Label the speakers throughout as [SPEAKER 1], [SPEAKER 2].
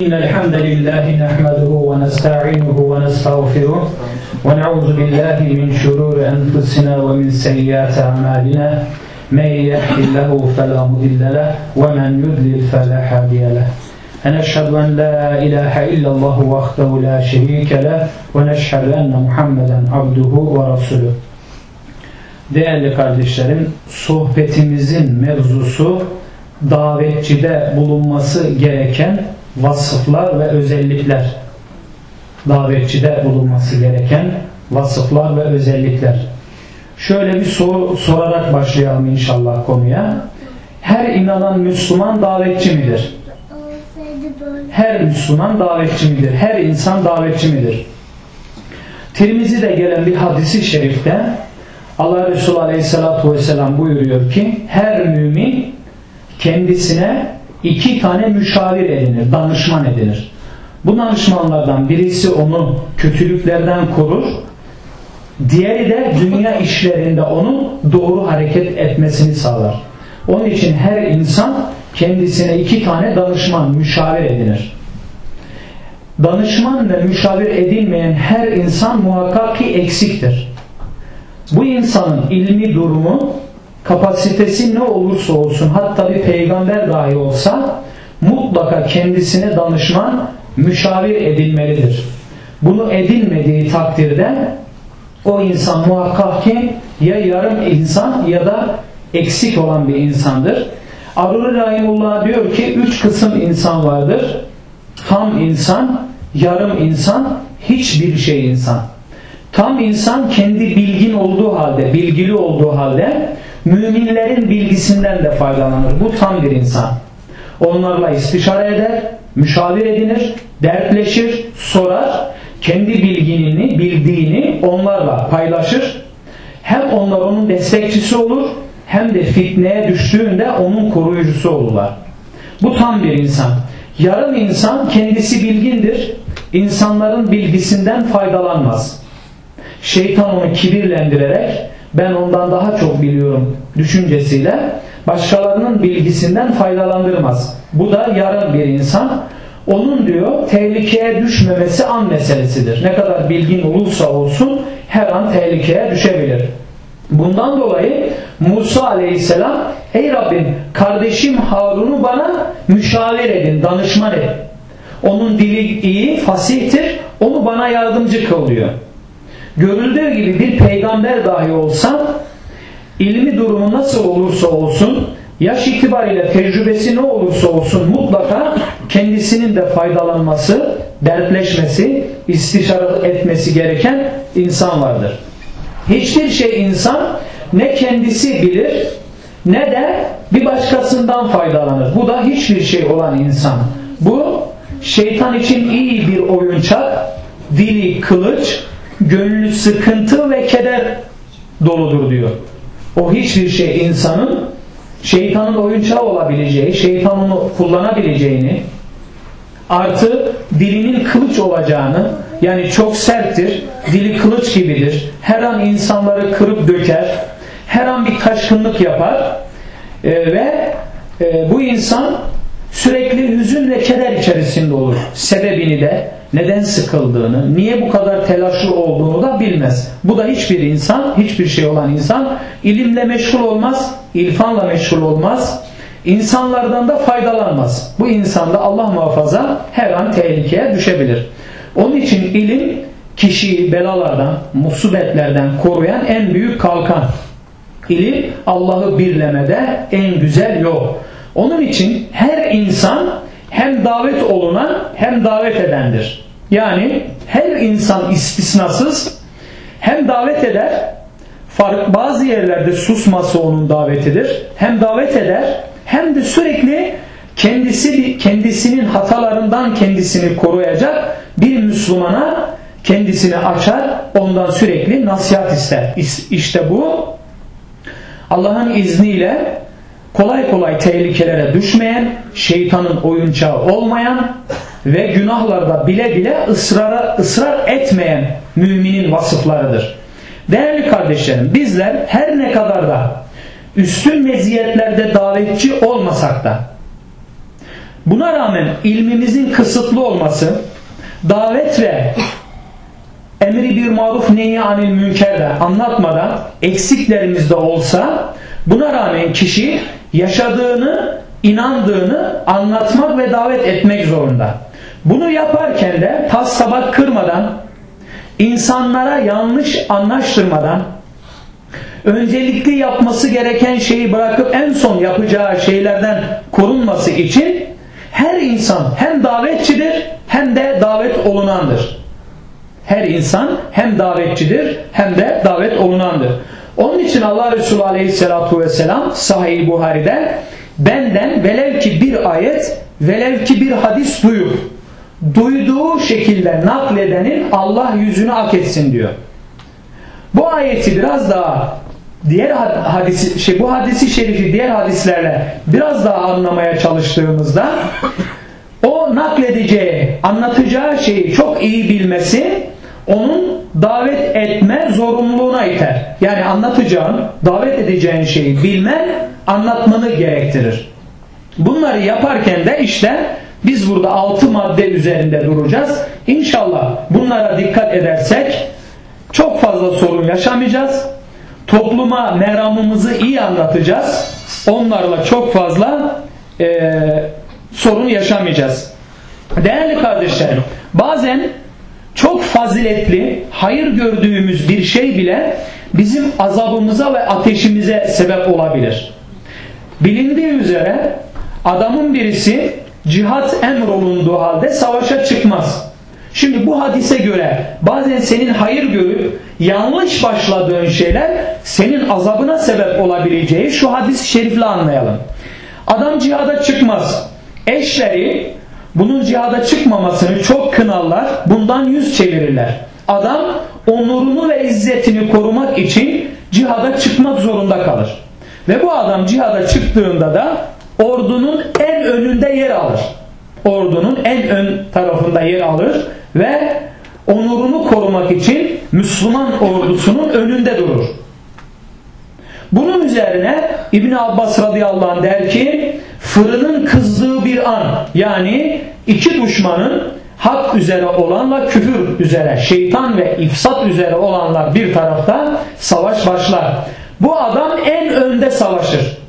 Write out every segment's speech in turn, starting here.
[SPEAKER 1] إن الحمد لله نحمده ونستعينه ونستغفره ونعوذ بالله من شرور أنفسنا ومن سيئات أعمالنا من يهد الله فلا مضل له ومن يضلل فلا هادي له أنشهد أن لا إله إلا الله وحده لا شريك له ونشهد أن محمدا عبده ورسوله Değerli kardeşlerim, sohbetimizin mevzusu davetçide bulunması gereken vasıflar ve özellikler. Davetçide bulunması gereken vasıflar ve özellikler. Şöyle bir soru sorarak başlayalım inşallah konuya. Her inanan Müslüman davetçi midir? Her Müslüman davetçi midir? Her insan davetçi midir? Tirmizi'de gelen bir hadisi şerifte Allah Resulü Aleyhisselatü Vesselam buyuruyor ki her mümin kendisine iki tane müşavir edinir, danışman edinir. Bu danışmanlardan birisi onu kötülüklerden korur, diğeri de dünya işlerinde onun doğru hareket etmesini sağlar. Onun için her insan kendisine iki tane danışman, müşavir edinir. Danışman ve müşavir edinmeyen her insan muhakkak ki eksiktir. Bu insanın ilmi durumu kapasitesi ne olursa olsun hatta bir peygamber dahi olsa mutlaka kendisine danışman müşavir edilmelidir. Bunu edinmediği takdirde o insan muhakkak ki ya yarım insan ya da eksik olan bir insandır. Aruri Rahimullah diyor ki üç kısım insan vardır. Tam insan, yarım insan, hiçbir şey insan. Tam insan kendi bilgin olduğu halde, bilgili olduğu halde müminlerin bilgisinden de faydalanır. Bu tam bir insan. Onlarla istişare eder, müşavir edinir, dertleşir, sorar, kendi bilginini, bildiğini onlarla paylaşır. Hem onlar onun destekçisi olur, hem de fitneye düştüğünde onun koruyucusu olurlar. Bu tam bir insan. Yarım insan kendisi bilgindir, insanların bilgisinden faydalanmaz. Şeytan onu kibirlendirerek ben ondan daha çok biliyorum düşüncesiyle başkalarının bilgisinden faydalandırmaz. Bu da yarım bir insan. Onun diyor tehlikeye düşmemesi an meselesidir. Ne kadar bilgin olursa olsun her an tehlikeye düşebilir. Bundan dolayı Musa aleyhisselam ey Rabbim kardeşim Harun'u bana müşavir edin, danışman edin. Onun dili iyi, fasihtir. Onu bana yardımcı kılıyor. Görüldüğü gibi bir peygamber dahi olsa ilmi durumu nasıl olursa olsun yaş itibariyle tecrübesi ne olursa olsun mutlaka kendisinin de faydalanması, dertleşmesi, istişare etmesi gereken insan vardır. Hiçbir şey insan ne kendisi bilir ne de bir başkasından faydalanır. Bu da hiçbir şey olan insan. Bu şeytan için iyi bir oyuncak, dili kılıç, gönlü sıkıntı ve keder doludur diyor. O hiçbir şey insanın şeytanın oyuncağı olabileceği, şeytan onu kullanabileceğini artı dilinin kılıç olacağını yani çok serttir, dili kılıç gibidir. Her an insanları kırıp döker, her an bir taşkınlık yapar e, ve e, bu insan sürekli hüzün ve keder içerisinde olur. Sebebini de neden sıkıldığını, niye bu kadar telaşlı olduğunu da bilmez. Bu da hiçbir insan, hiçbir şey olan insan ilimle meşgul olmaz, ilfanla meşgul olmaz, insanlardan da faydalanmaz. Bu insanda Allah muhafaza her an tehlikeye düşebilir. Onun için ilim kişiyi belalardan, musibetlerden koruyan en büyük kalkan. İlim Allah'ı birlemede en güzel yol. Onun için her insan hem davet olunan hem davet edendir. Yani her insan istisnasız hem davet eder, bazı yerlerde susması onun davetidir. Hem davet eder hem de sürekli kendisi kendisinin hatalarından kendisini koruyacak bir Müslümana kendisini açar, ondan sürekli nasihat ister. İşte bu Allah'ın izniyle kolay kolay tehlikelere düşmeyen, şeytanın oyuncağı olmayan ve günahlarda bile bile ısrara, ısrar etmeyen müminin vasıflarıdır. Değerli kardeşlerim bizler her ne kadar da üstün meziyetlerde davetçi olmasak da Buna rağmen ilmimizin kısıtlı olması, davet ve emri bir maruf neyi anil münker de anlatmadan eksiklerimiz de olsa buna rağmen kişi yaşadığını, inandığını anlatmak ve davet etmek zorunda. Bunu yaparken de tas tabak kırmadan, insanlara yanlış anlaştırmadan, öncelikli yapması gereken şeyi bırakıp en son yapacağı şeylerden korunması için her insan hem davetçidir hem de davet olunandır. Her insan hem davetçidir hem de davet olunandır. Onun için Allah Resulü Aleyhisselatü Vesselam Sahih Buhari'de benden velev ki bir ayet velev ki bir hadis duyup duyduğu şekilde nakledenin Allah yüzünü ak etsin diyor. Bu ayeti biraz daha diğer hadisi şey bu hadisi şerifi diğer hadislerle biraz daha anlamaya çalıştığımızda o nakledeceği, anlatacağı şeyi çok iyi bilmesi onun davet etme zorunluluğuna iter. Yani anlatacağın, davet edeceğin şeyi bilmen, anlatmanı gerektirir. Bunları yaparken de işte biz burada altı madde üzerinde duracağız. İnşallah bunlara dikkat edersek çok fazla sorun yaşamayacağız. Topluma meramımızı iyi anlatacağız. Onlarla çok fazla e, sorun yaşamayacağız. Değerli kardeşlerim, bazen çok faziletli, hayır gördüğümüz bir şey bile bizim azabımıza ve ateşimize sebep olabilir. Bilindiği üzere adamın birisi cihat emrolunduğu halde savaşa çıkmaz. Şimdi bu hadise göre bazen senin hayır görüp yanlış başladığın şeyler senin azabına sebep olabileceği şu hadis-i şerifle anlayalım. Adam cihada çıkmaz. Eşleri bunun cihada çıkmamasını çok kınarlar, bundan yüz çevirirler. Adam onurunu ve izzetini korumak için cihada çıkmak zorunda kalır. Ve bu adam cihada çıktığında da ordunun en önünde yer alır. Ordunun en ön tarafında yer alır ve onurunu korumak için Müslüman ordusunun önünde durur. Bunun üzerine İbn Abbas radıyallahu anh der ki fırının kızdığı an yani iki düşmanın hak üzere olanla küfür üzere, şeytan ve ifsat üzere olanlar bir tarafta savaş başlar. Bu adam en önde savaşır.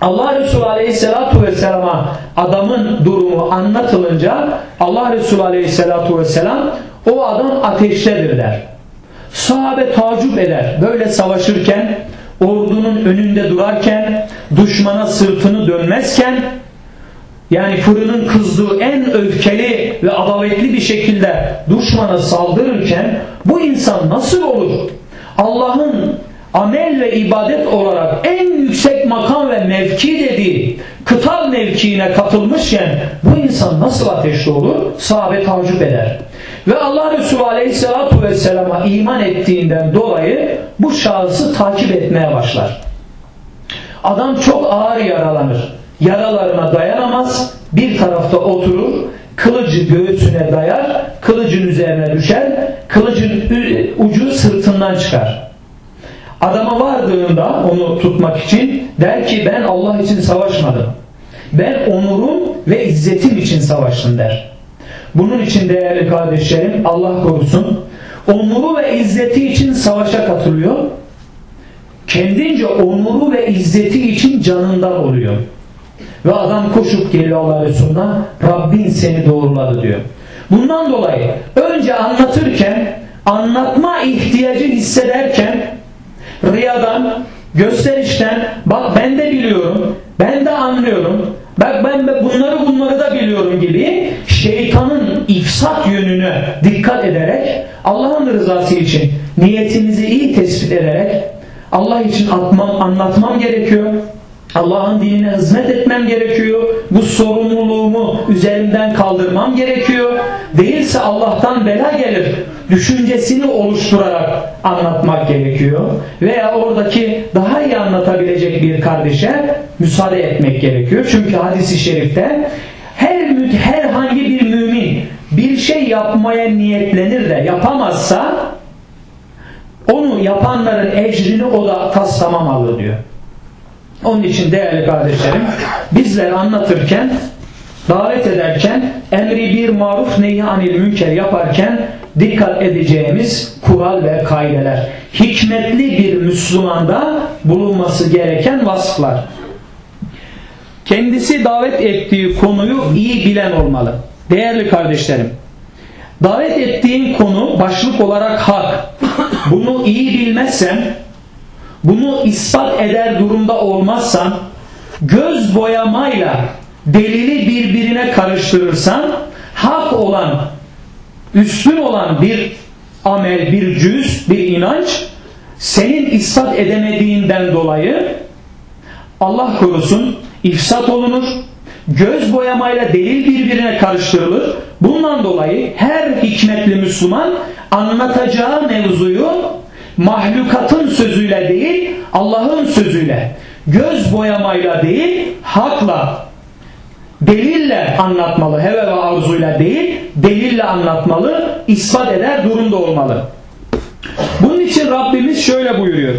[SPEAKER 1] Allah Resulü Aleyhisselatü Vesselam'a adamın durumu anlatılınca Allah Resulü Aleyhisselatü Vesselam o adam ateştedir der. Sahabe tacip eder. Böyle savaşırken ordunun önünde durarken düşmana sırtını dönmezken yani fırının kızdığı en öfkeli ve adaletli bir şekilde düşmana saldırırken bu insan nasıl olur? Allah'ın amel ve ibadet olarak en yüksek makam ve mevki dediği kıtal mevkiine katılmışken bu insan nasıl ateşli olur? Sahabe tacip eder. Ve Allah Resulü Aleyhisselatü Vesselam'a iman ettiğinden dolayı bu şahısı takip etmeye başlar. Adam çok ağır yaralanır. Yaralarına dayanamaz. Bir tarafta oturur. Kılıcı göğsüne dayar. Kılıcın üzerine düşer. Kılıcın ucu sırtından çıkar. Adama vardığında onu tutmak için der ki ben Allah için savaşmadım. Ben onurum ve izzetim için savaştım der. Bunun için değerli kardeşlerim Allah korusun onuru ve izzeti için savaşa katılıyor. Kendince onuru ve izzeti için canından oluyor. Ve adam koşup geliyor Allah Resulü'ne Rabbin seni doğruladı diyor. Bundan dolayı önce anlatırken anlatma ihtiyacı hissederken riyadan, gösterişten bak ben de biliyorum, ben de anlıyorum, bak ben de bunları bunları da biliyorum gibi şeytanın ifsat yönünü dikkat ederek Allah'ın rızası için niyetimizi iyi tespit ederek Allah için atmam, anlatmam gerekiyor. Allah'ın dinine hizmet etmem gerekiyor. Bu sorumluluğumu üzerimden kaldırmam gerekiyor. Değilse Allah'tan bela gelir. Düşüncesini oluşturarak anlatmak gerekiyor. Veya oradaki daha iyi anlatabilecek bir kardeşe müsaade etmek gerekiyor. Çünkü hadisi şerifte her herhangi bir mümin bir şey yapmaya niyetlenir de yapamazsa onu yapanların ecrini o da taslamamalı diyor. Onun için değerli kardeşlerim bizler anlatırken davet ederken emri bir maruf neyi anil münker yaparken dikkat edeceğimiz kural ve kaideler. Hikmetli bir Müslümanda bulunması gereken vasıflar. Kendisi davet ettiği konuyu iyi bilen olmalı. Değerli kardeşlerim, davet ettiğin konu başlık olarak hak. Bunu iyi bilmezsen, bunu ispat eder durumda olmazsan, göz boyamayla delili birbirine karıştırırsan, hak olan, üstün olan bir amel, bir cüz, bir inanç, senin ispat edemediğinden dolayı Allah korusun ifsat olunur, göz boyamayla delil birbirine karıştırılır. Bundan dolayı her hikmetli Müslüman anlatacağı mevzuyu mahlukatın sözüyle değil Allah'ın sözüyle göz boyamayla değil hakla delille anlatmalı heve ve arzuyla değil delille anlatmalı ispat eder durumda olmalı. Bunun için Rabbimiz şöyle buyuruyor.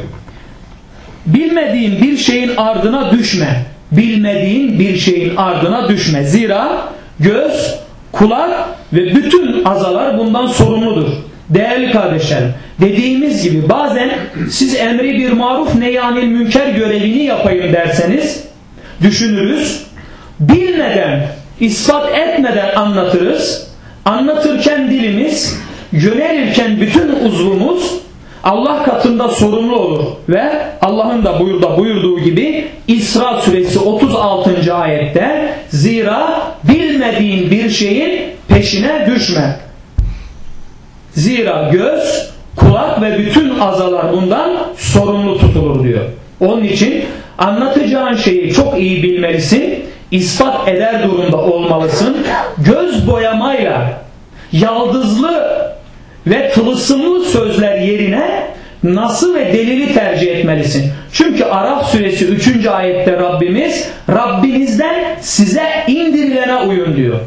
[SPEAKER 1] Bilmediğin bir şeyin ardına düşme. Bilmediğin bir şeyin ardına düşme. Zira göz, kulak ve bütün azalar bundan sorumludur. Değerli kardeşlerim, dediğimiz gibi bazen siz emri bir maruf neyanil münker görevini yapayım derseniz düşünürüz. Bilmeden, ispat etmeden anlatırız. Anlatırken dilimiz, yönelirken bütün uzvumuz Allah katında sorumlu olur ve Allah'ın da buyurda buyurduğu gibi İsra suresi 36. ayette zira bilmediğin bir şeyin peşine düşme. Zira göz, kulak ve bütün azalar bundan sorumlu tutulur diyor. Onun için anlatacağın şeyi çok iyi bilmelisin, ispat eder durumda olmalısın. Göz boyamayla yaldızlı ve tılsımlı sözler yerine nasıl ve delili tercih etmelisin. Çünkü Araf suresi 3. ayette Rabbimiz Rabbinizden size indirilene uyun diyor.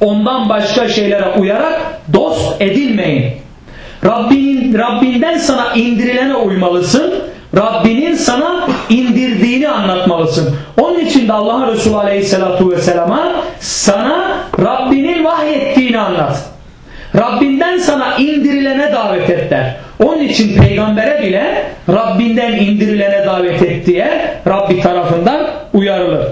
[SPEAKER 1] Ondan başka şeylere uyarak dost edilmeyin. Rabbinin, Rabbinden sana indirilene uymalısın. Rabbinin sana indirdiğini anlatmalısın. Onun için de Allah Resulü Aleyhisselatü Vesselam'a sana Rabbinin vahyettiğini anlat. Rabbinden sana indirilene davet et der. Onun için peygambere bile Rabbinden indirilene davet et diye Rabbi tarafından uyarılır.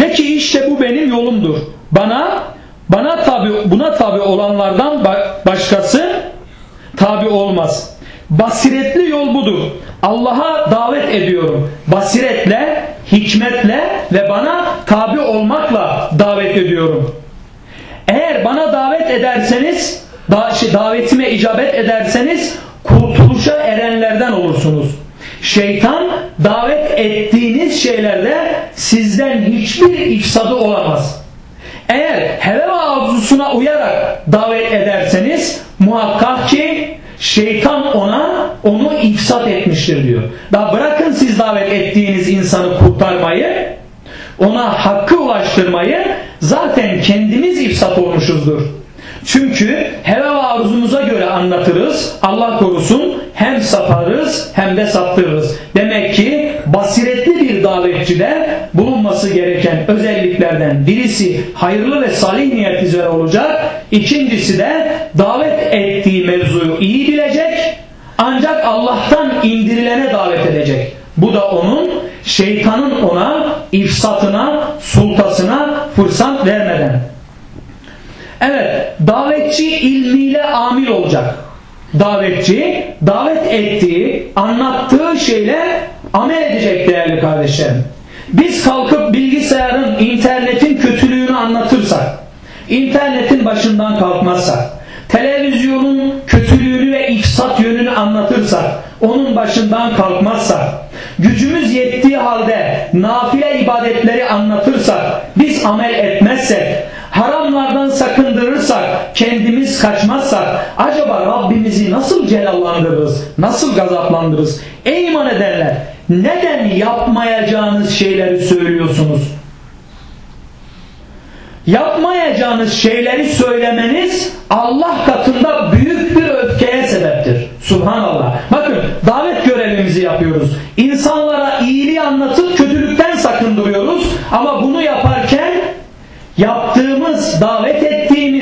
[SPEAKER 1] De ki işte bu benim yolumdur. Bana bana tabi buna tabi olanlardan başkası tabi olmaz. Basiretli yol budur. Allah'a davet ediyorum. Basiretle, hikmetle ve bana tabi olmakla davet ediyorum. Eğer bana davet ederseniz, şey, davetime icabet ederseniz kurtuluşa erenlerden olursunuz. Şeytan davet ettiğiniz şeylerde sizden hiçbir ifsadı olamaz. Eğer heve ve arzusuna uyarak davet ederseniz muhakkak ki şeytan ona onu ifsat etmiştir diyor. Daha bırakın siz davet ettiğiniz insanı kurtarmayı, ona hakkı ulaştırmayı zaten kendimiz ifsat olmuşuzdur. Çünkü heve ve arzumuza göre anlatırız. Allah korusun hem saparız hem de saptırırız. Demek ki basiretli bir davetçide bulunması gereken özelliklerden birisi hayırlı ve salih niyet üzere olacak. İkincisi de davet ettiği mevzuyu iyi bilecek ancak Allah'tan indirilene davet edecek. Bu da onun şeytanın ona ifsatına, sultasına fırsat vermeden. Evet, davetçi ilmiyle amil olacak. Davetçi, davet ettiği, anlattığı şeyle amel edecek değerli kardeşlerim. Biz kalkıp bilgisayarın, internetin kötülüğünü anlatırsak, internetin başından kalkmazsak, televizyonun kötülüğünü ve ifsat yönünü anlatırsak, onun başından kalkmazsak, gücümüz yettiği halde nafile ibadetleri anlatırsak, biz amel etmezsek, haramlardan sakındırırsak, kendimiz kaçmazsak, acaba Rabbimizi nasıl celallandırırız, nasıl gazaplandırırız? Ey iman edenler, neden yapmayacağınız şeyleri söylüyorsunuz? Yapmayacağınız şeyleri söylemeniz Allah katında büyük bir öfkeye sebeptir. Subhanallah. Bakın davet görevimizi yapıyoruz. İnsanlara iyiliği anlatıp kötülükten sakındırıyoruz. Ama bunu yaparken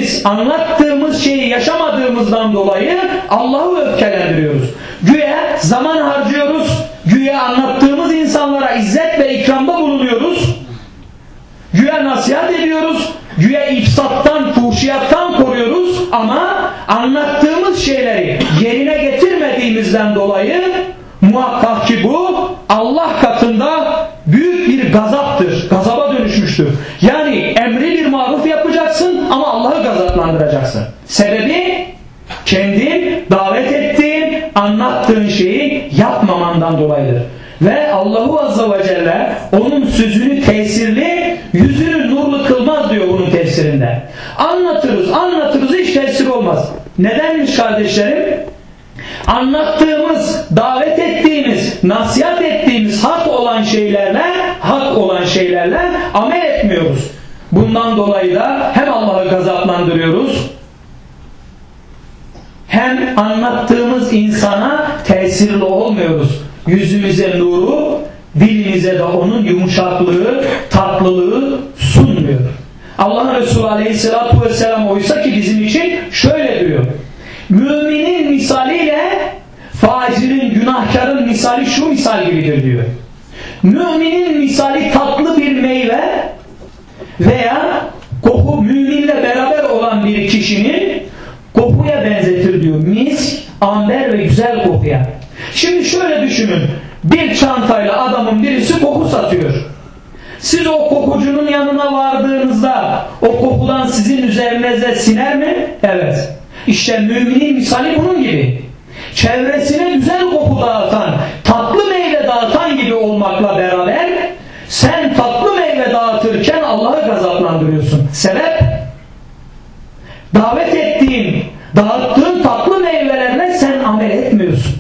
[SPEAKER 1] biz anlattığımız şeyi yaşamadığımızdan dolayı Allah'ı öfkelendiriyoruz. Güya zaman harcıyoruz, güya anlattığımız insanlara izzet ve ikramda bulunuyoruz. Güya nasihat ediyoruz, güya ifsattan, fuhşiyattan koruyoruz ama anlattığımız şeyleri yerine getirmediğimizden dolayı muhakkak ki bu Allah katında büyük bir gazaptır. Gazaba dönüşmüştür. Yani emri bir maruf yapacaksın ama Allah'ı gazaplandıracaksın. Sebebi kendin davet ettiğin, anlattığın şeyi yapmamandan dolayıdır. Ve Allahu Azze ve Celle onun sözünü tesirli, yüzünü nurlu kılmaz diyor bunun tefsirinde. Anlatırız, anlatırız hiç tesir olmaz. Nedenmiş kardeşlerim? Anlattığımız, davet ettiğimiz, nasihat ettiğimiz hak olan şeylerle, hak olan şeylerle amel etmiyoruz. Bundan dolayı da hem Allah'ı gazaplandırıyoruz, hem anlattığımız insana tesirli olmuyoruz. Yüzümüze nuru, dilimize de onun yumuşaklığı, tatlılığı sunmuyor. Allah Resulü Aleyhisselatü Vesselam oysa ki bizim için şöyle diyor. Müminin misaliyle facirin, günahkarın misali şu misal gibidir diyor. Müminin misali tatlı bir meyve veya koku müminle beraber olan bir kişinin kokuya benzetir diyor. Mis, amber ve güzel kokuya. Şimdi şöyle düşünün. Bir çantayla adamın birisi koku satıyor. Siz o kokucunun yanına vardığınızda o kokudan sizin üzerinize siner mi? Evet. İşte müminin misali bunun gibi. Çevresine güzel koku dağıtan, tatlı meyve dağıtan gibi olmakla beraber sen tatlı meyve dağıtırken Allah'ı gazaplandırıyorsun. Sebep? Davet ettiğin, dağıttığın tatlı meyvelerle sen amel etmiyorsun.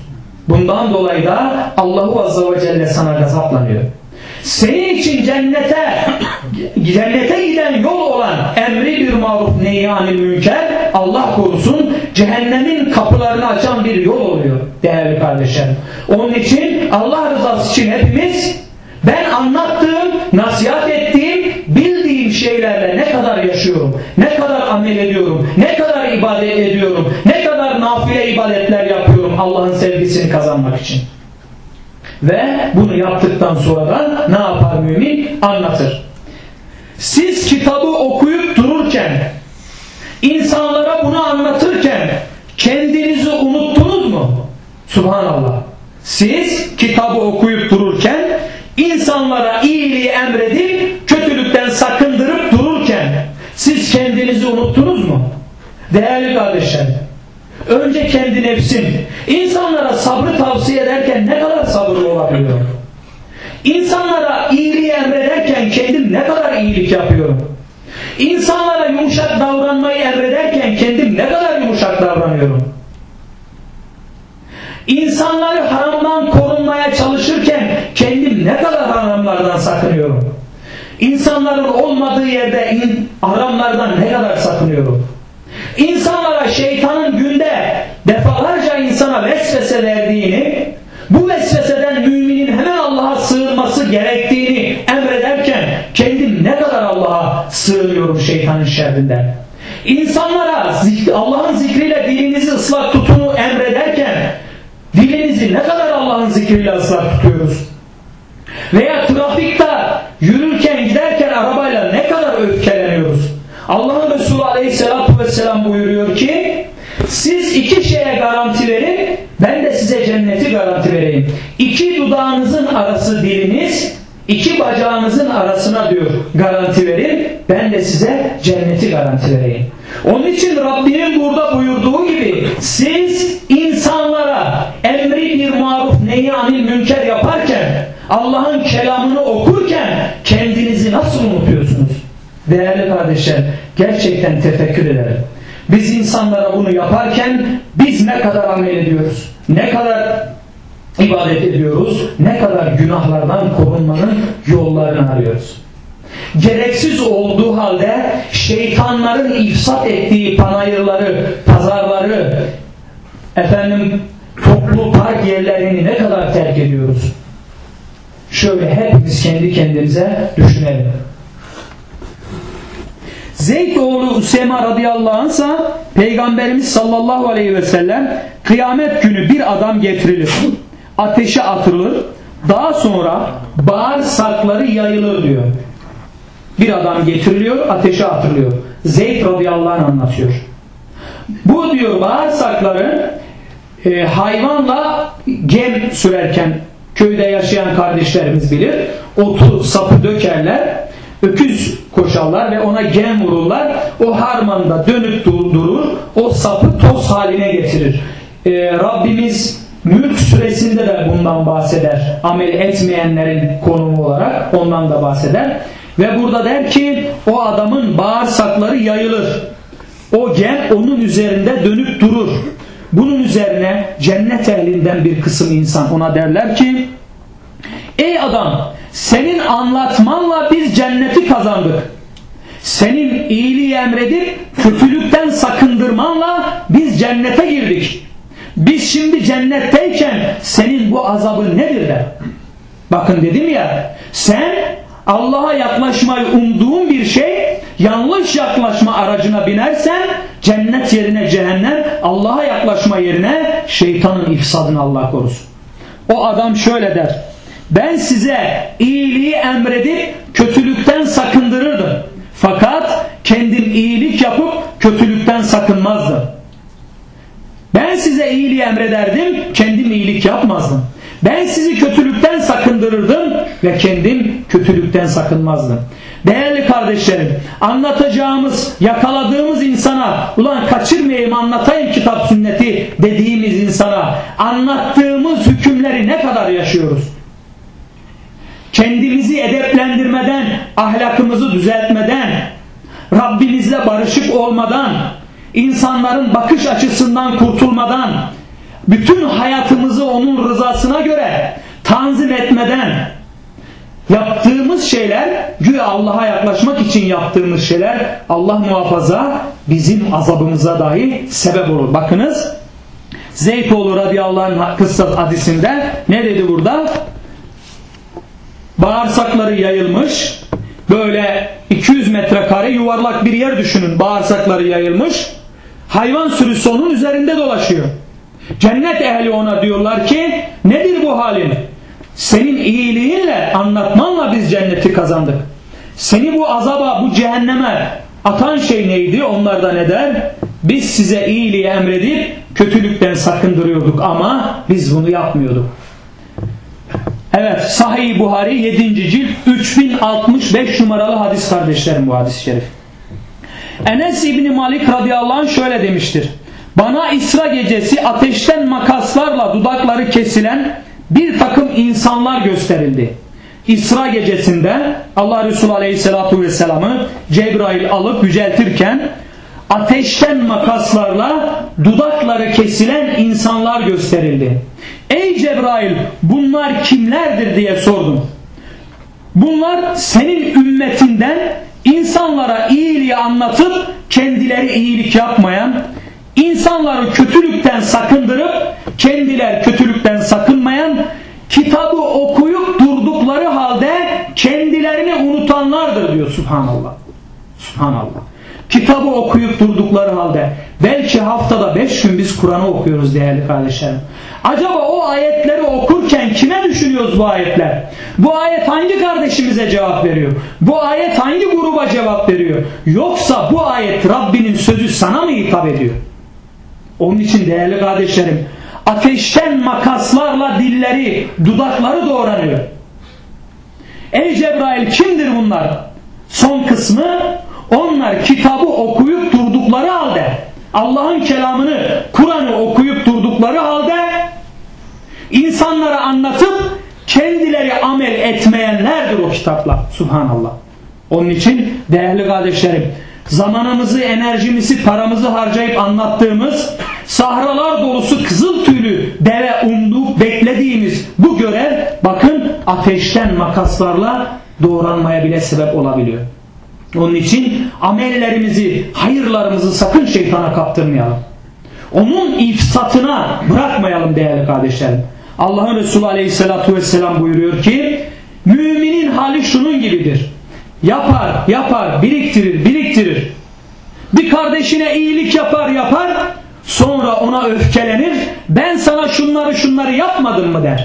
[SPEAKER 1] Bundan dolayı da Allahu Azze ve Celle sana gazaplanıyor. Senin için cennete cennete giden yol olan emri bir maruf neyyanil münker Allah korusun cehennemin kapılarını açan bir yol oluyor değerli kardeşlerim. Onun için Allah rızası için hepimiz ben anlattığım, nasihat ettiğim, şeylerle ne kadar yaşıyorum, ne kadar amel ediyorum, ne kadar ibadet ediyorum, ne kadar nafile ibadetler yapıyorum Allah'ın sevgisini kazanmak için. Ve bunu yaptıktan sonra da ne yapar mümin? Anlatır. Siz kitabı okuyup dururken, insanlara bunu anlatırken kendinizi unuttunuz mu? Subhanallah. Siz kitabı okuyup dururken, insanlara iyiliği emredip Değerli kardeşlerim, önce kendi nefsin, insanlara sabrı tavsiye ederken ne kadar sabırlı olabiliyorum? İnsanlara iyiliği emrederken kendim ne kadar iyilik yapıyorum? İnsanlara yumuşak davranmayı emrederken kendim ne kadar yumuşak davranıyorum? İnsanları haramdan korunmaya çalışırken kendim ne kadar haramlardan sakınıyorum? İnsanların olmadığı yerde haramlardan ne kadar sakınıyorum? İnsanlara şeytanın günde defalarca insana vesvese verdiğini, bu vesveseden müminin hemen Allah'a sığınması gerektiğini emrederken kendim ne kadar Allah'a sığınıyorum şeytanın şerrinden. İnsanlara Allah'ın zikriyle dilinizi ıslak tutunu emrederken dilinizi ne kadar Allah'ın zikriyle ıslak tutuyoruz? Veya trafikte yürürken giderken arabayla ne kadar öfkeleniyoruz? Allah'ın Resulü Aleyhisselatü Buyuruyor ki siz iki şeye garanti verin ben de size cenneti garanti vereyim. İki dudağınızın arası diliniz iki bacağınızın arasına diyor garanti verin ben de size cenneti garanti vereyim. Onun için Rabbinin burada buyurduğu gibi siz insanlara emri bir maruf neyi anil münker yaparken Allah'ın kelamını okurken kendinizi nasıl unutuyorsunuz? Değerli kardeşler gerçekten tefekkür edelim. Biz insanlara bunu yaparken biz ne kadar amel ediyoruz? Ne kadar ibadet ediyoruz? Ne kadar günahlardan korunmanın yollarını arıyoruz? Gereksiz olduğu halde şeytanların ifsat ettiği panayırları, pazarları, efendim toplu park yerlerini ne kadar terk ediyoruz? Şöyle hepimiz kendi kendimize düşünelim. Zeyd oğlu Usema radıyallahu anh'a Peygamberimiz sallallahu aleyhi ve sellem kıyamet günü bir adam getirilir. Ateşe atılır. Daha sonra bağırsakları yayılır diyor. Bir adam getiriliyor, ateşe atılıyor. Zeyd radıyallahu anh anlatıyor. Bu diyor bağırsakları e, hayvanla gem sürerken köyde yaşayan kardeşlerimiz bilir. Otu, sapı dökerler. Öküz koşarlar ve ona gem vururlar. O harmanda dönüp durur. O sapı toz haline getirir. E, Rabbimiz Mülk suresinde de bundan bahseder. Amel etmeyenlerin konumu olarak ondan da bahseder. Ve burada der ki o adamın bağırsakları yayılır. O gem onun üzerinde dönüp durur. Bunun üzerine cennet ehlinden bir kısım insan ona derler ki Ey adam senin anlatmanla biz cenneti kazandık. Senin iyiliği emredip kötülükten sakındırmanla biz cennete girdik. Biz şimdi cennetteyken senin bu azabın nedir der. Bakın dedim ya sen Allah'a yaklaşmayı umduğun bir şey yanlış yaklaşma aracına binersen cennet yerine cehennem Allah'a yaklaşma yerine şeytanın ifsadını Allah korusun. O adam şöyle der. Ben size iyiliği emredip kötülükten sakındırırdım. Fakat kendim iyilik yapıp kötülükten sakınmazdım. Ben size iyiliği emrederdim, kendim iyilik yapmazdım. Ben sizi kötülükten sakındırırdım ve kendim kötülükten sakınmazdım. Değerli kardeşlerim, anlatacağımız, yakaladığımız insana, ulan kaçırmayayım anlatayım kitap sünneti dediğimiz insana, anlattığımız hükümleri ne kadar yaşıyoruz? Kendimizi edeplendirmeden, ahlakımızı düzeltmeden, Rabbimizle barışık olmadan, insanların bakış açısından kurtulmadan, bütün hayatımızı onun rızasına göre tanzim etmeden yaptığımız şeyler güya Allah'a yaklaşmak için yaptığımız şeyler Allah muhafaza bizim azabımıza dahi sebep olur. Bakınız Zeytoğlu radıyallahu anh kıssat hadisinde ne dedi burada? Bağırsakları yayılmış böyle 200 metrekare yuvarlak bir yer düşünün bağırsakları yayılmış hayvan sürüsü onun üzerinde dolaşıyor. Cennet ehli ona diyorlar ki nedir bu halin? Senin iyiliğinle anlatmanla biz cenneti kazandık. Seni bu azaba bu cehenneme atan şey neydi? Onlar da ne der? Biz size iyiliği emredip kötülükten sakındırıyorduk ama biz bunu yapmıyorduk. Evet Sahih Buhari 7. cilt 3065 numaralı hadis kardeşlerim bu hadis-i şerif. Enes İbni Malik radıyallahu anh şöyle demiştir. Bana İsra gecesi ateşten makaslarla dudakları kesilen bir takım insanlar gösterildi. İsra gecesinde Allah Resulü Aleyhisselatü Vesselam'ı Cebrail alıp yüceltirken ateşten makaslarla dudakları kesilen insanlar gösterildi. Ey Cebrail bunlar kimlerdir diye sordum. Bunlar senin ümmetinden insanlara iyiliği anlatıp kendileri iyilik yapmayan, insanları kötülükten sakındırıp kendiler kötülükten sakınmayan, kitabı okuyup durdukları halde kendilerini unutanlardır diyor Subhanallah. Subhanallah. Kitabı okuyup durdukları halde belki haftada beş gün biz Kur'an'ı okuyoruz değerli kardeşlerim. Acaba o ayetleri okurken kime düşünüyoruz bu ayetler? Bu ayet hangi kardeşimize cevap veriyor? Bu ayet hangi gruba cevap veriyor? Yoksa bu ayet Rabbinin sözü sana mı hitap ediyor? Onun için değerli kardeşlerim ateşten makaslarla dilleri, dudakları doğranıyor. Ey Cebrail kimdir bunlar? Son kısmı onlar kitabı okuyup durdukları halde Allah'ın kelamını, Kur'an'ı okuyup durdukları halde insanlara anlatıp kendileri amel etmeyenlerdir o kitaplar. Subhanallah. Onun için değerli kardeşlerim zamanımızı, enerjimizi, paramızı harcayıp anlattığımız sahralar dolusu kızıl tüylü deve umduk beklediğimiz bu görev bakın ateşten makaslarla doğranmaya bile sebep olabiliyor. Onun için amellerimizi, hayırlarımızı sakın şeytana kaptırmayalım. Onun ifsatına bırakmayalım değerli kardeşlerim. Allah'ın Resulü Aleyhisselatü Vesselam buyuruyor ki müminin hali şunun gibidir. Yapar, yapar, biriktirir, biriktirir. Bir kardeşine iyilik yapar, yapar. Sonra ona öfkelenir. Ben sana şunları şunları yapmadım mı der.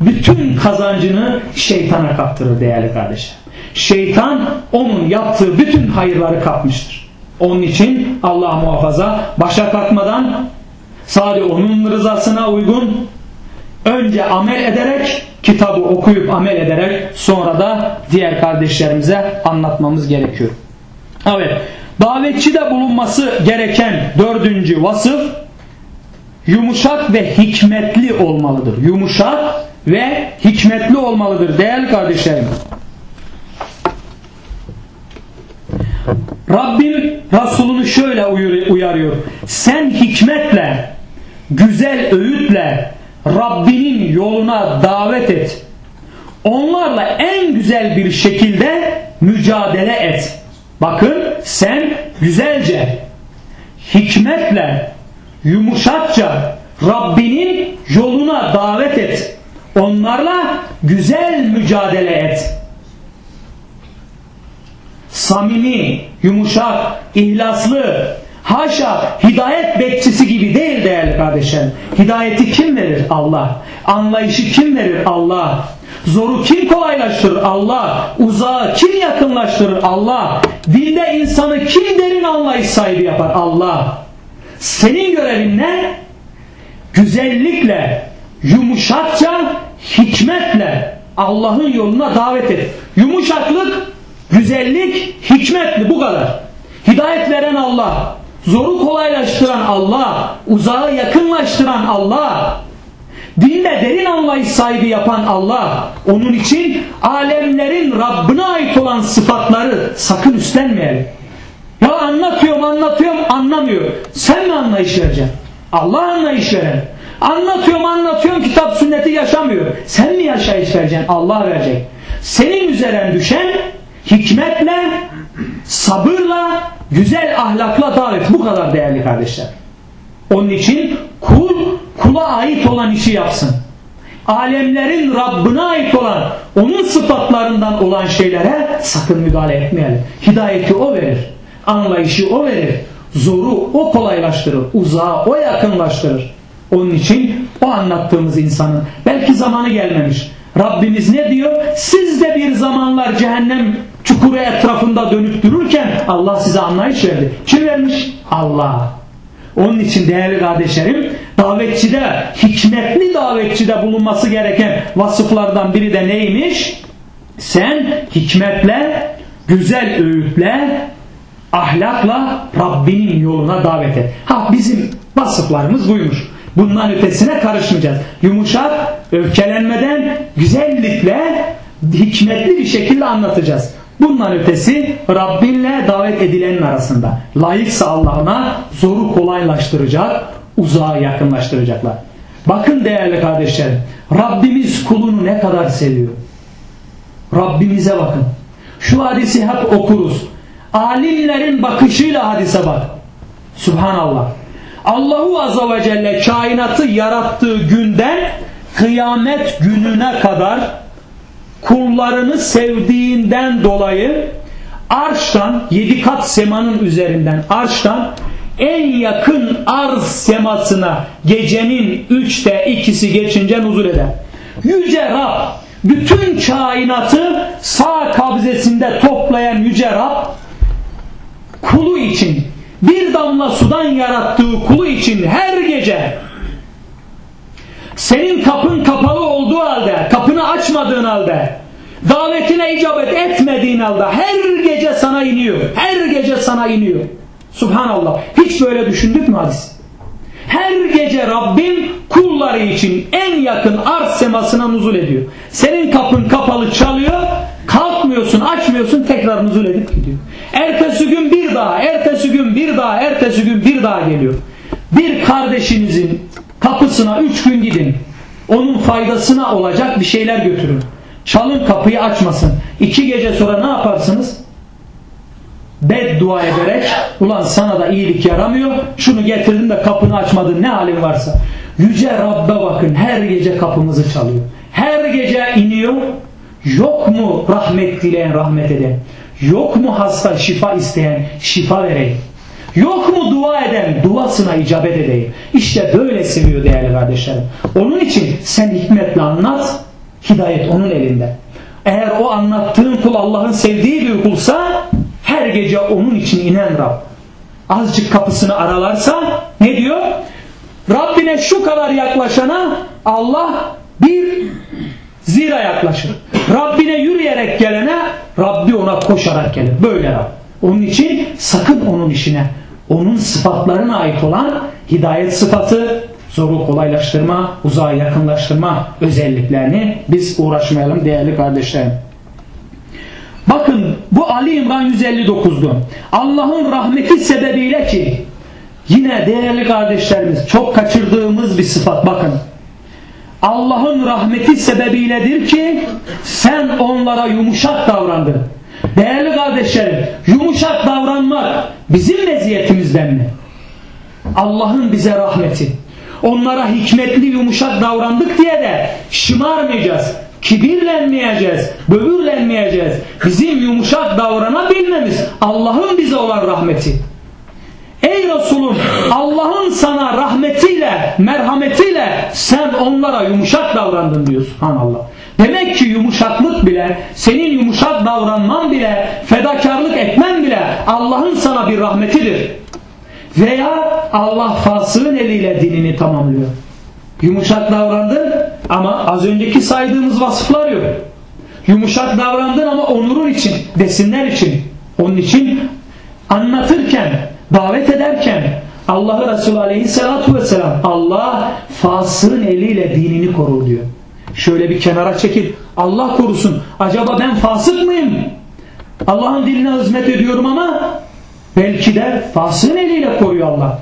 [SPEAKER 1] Bütün kazancını şeytana kaptırır değerli kardeşler. Şeytan onun yaptığı bütün hayırları kapmıştır. Onun için Allah muhafaza başa kalkmadan sadece onun rızasına uygun önce amel ederek kitabı okuyup amel ederek sonra da diğer kardeşlerimize anlatmamız gerekiyor. Evet davetçide bulunması gereken dördüncü vasıf yumuşak ve hikmetli olmalıdır. Yumuşak ve hikmetli olmalıdır değerli kardeşlerim. Rabbim Resulünü şöyle uyarıyor. Sen hikmetle, güzel öğütle Rabbinin yoluna davet et. Onlarla en güzel bir şekilde mücadele et. Bakın sen güzelce, hikmetle, yumuşakça Rabbinin yoluna davet et. Onlarla güzel mücadele et. Samimi, yumuşak, ihlaslı, haşa hidayet bekçisi gibi değil değerli kardeşlerim. Hidayeti kim verir? Allah. Anlayışı kim verir? Allah. Zoru kim kolaylaştırır? Allah. Uzağı kim yakınlaştırır? Allah. Dinde insanı kim derin anlayış sahibi yapar? Allah. Senin görevin ne? Güzellikle, yumuşakça, hikmetle Allah'ın yoluna davet et. Yumuşaklık, güzellik, hikmetli bu kadar. Hidayet veren Allah, zoru kolaylaştıran Allah, uzağı yakınlaştıran Allah, dinde derin anlayış sahibi yapan Allah, onun için alemlerin Rabbine ait olan sıfatları sakın üstlenmeyelim. Ya anlatıyorum anlatıyorum anlamıyor. Sen mi anlayış vereceksin? Allah anlayış veren. Anlatıyorum anlatıyorum kitap sünneti yaşamıyor. Sen mi yaşayış vereceksin? Allah verecek. Senin üzerine düşen hikmetle, sabırla, güzel ahlakla davet. Bu kadar değerli kardeşler. Onun için kul, kula ait olan işi yapsın. Alemlerin Rabbine ait olan, onun sıfatlarından olan şeylere sakın müdahale etmeyelim. Hidayeti o verir. Anlayışı o verir. Zoru o kolaylaştırır. Uzağı o yakınlaştırır. Onun için o anlattığımız insanın belki zamanı gelmemiş. Rabbimiz ne diyor? Siz de bir zamanlar cehennem çukuru etrafında dönüp dururken Allah size anlayış verdi. Kim vermiş? Allah. Onun için değerli kardeşlerim davetçide, hikmetli davetçide bulunması gereken vasıflardan biri de neymiş? Sen hikmetle, güzel öğütle, ahlakla Rabbinin yoluna davet et. Ha bizim vasıflarımız buymuş. Bundan ötesine karışmayacağız. Yumuşak, öfkelenmeden, güzellikle, hikmetli bir şekilde anlatacağız. Bundan ötesi Rabbinle davet edilenin arasında. Layıksa Allah'ına zoru kolaylaştıracak, uzağa yakınlaştıracaklar. Bakın değerli kardeşlerim, Rabbimiz kulunu ne kadar seviyor. Rabbimize bakın. Şu hadisi hep okuruz. Alimlerin bakışıyla hadise bak. Subhanallah. Allahu Azze ve Celle kainatı yarattığı günden kıyamet gününe kadar kullarını sevdiğinden dolayı arştan yedi kat semanın üzerinden arştan en yakın arz semasına gecenin üçte ikisi geçince nuzul eder. Yüce Rab bütün kainatı sağ kabzesinde toplayan Yüce Rab kulu için bir damla sudan yarattığı kulu için her gece senin kapın kapalı olduğu halde, kapını açmadığın halde, davetine icabet etmediğin halde her gece sana iniyor. Her gece sana iniyor. Subhanallah. Hiç böyle düşündük mü hadis? Her gece Rabbim kulları için en yakın arz semasına nuzul ediyor. Senin kapın kapalı çalıyor, kalkmıyorsun, açmıyorsun, tekrar nuzul edip gidiyor. Ertesi gün bir daha, ertesi gün bir daha, ertesi gün bir daha geliyor. Bir kardeşinizin kapısına üç gün gidin. Onun faydasına olacak bir şeyler götürün. Çalın kapıyı açmasın. İki gece sonra ne yaparsınız? Beddua ederek ulan sana da iyilik yaramıyor. Şunu getirdin de kapını açmadın ne halin varsa. Yüce Rabbe bakın her gece kapımızı çalıyor. Her gece iniyor. Yok mu rahmet dileyen rahmet eden? Yok mu hasta şifa isteyen şifa vereyim. Yok mu dua eden duasına icabet edeyim. İşte böyle seviyor değerli kardeşlerim. Onun için sen hikmetle anlat, hidayet onun elinde. Eğer o anlattığın kul Allah'ın sevdiği bir kulsa her gece onun için inen Rab. Azıcık kapısını aralarsa ne diyor? Rabbine şu kadar yaklaşana Allah bir zira yaklaşır. Rabbine yürüyerek gelene Rabbi ona koşarak gelir. Böyle Rab. Onun için sakın onun işine, onun sıfatlarına ait olan hidayet sıfatı, zoru kolaylaştırma, uzağa yakınlaştırma özelliklerini biz uğraşmayalım değerli kardeşlerim. Bakın bu Ali İmran 159'du. Allah'ın rahmeti sebebiyle ki yine değerli kardeşlerimiz çok kaçırdığımız bir sıfat bakın. Allah'ın rahmeti sebebiyledir ki sen onlara yumuşak davrandın. Değerli kardeşlerim yumuşak davranmak bizim meziyetimizden mi? Allah'ın bize rahmeti. Onlara hikmetli yumuşak davrandık diye de şımarmayacağız. Kibirlenmeyeceğiz, böbürlenmeyeceğiz. Bizim yumuşak davranabilmemiz Allah'ın bize olan rahmeti. Ey Resulüm Allah'ın sana rahmetiyle, merhametiyle sen onlara yumuşak davrandın diyor subhanallah. Demek ki yumuşaklık bile, senin yumuşak davranman bile, fedakarlık etmen bile Allah'ın sana bir rahmetidir. Veya Allah fasığın eliyle dinini tamamlıyor. Yumuşak davrandın ama az önceki saydığımız vasıflar yok. Yumuşak davrandın ama onurun için, desinler için. Onun için anlatırken, davet ederken Allah Resulü Aleyhisselatü Vesselam Allah fasığın eliyle dinini korur diyor. Şöyle bir kenara çekil. Allah korusun. Acaba ben fasık mıyım? Allah'ın diline hizmet ediyorum ama belki de fasığın eliyle koruyor Allah.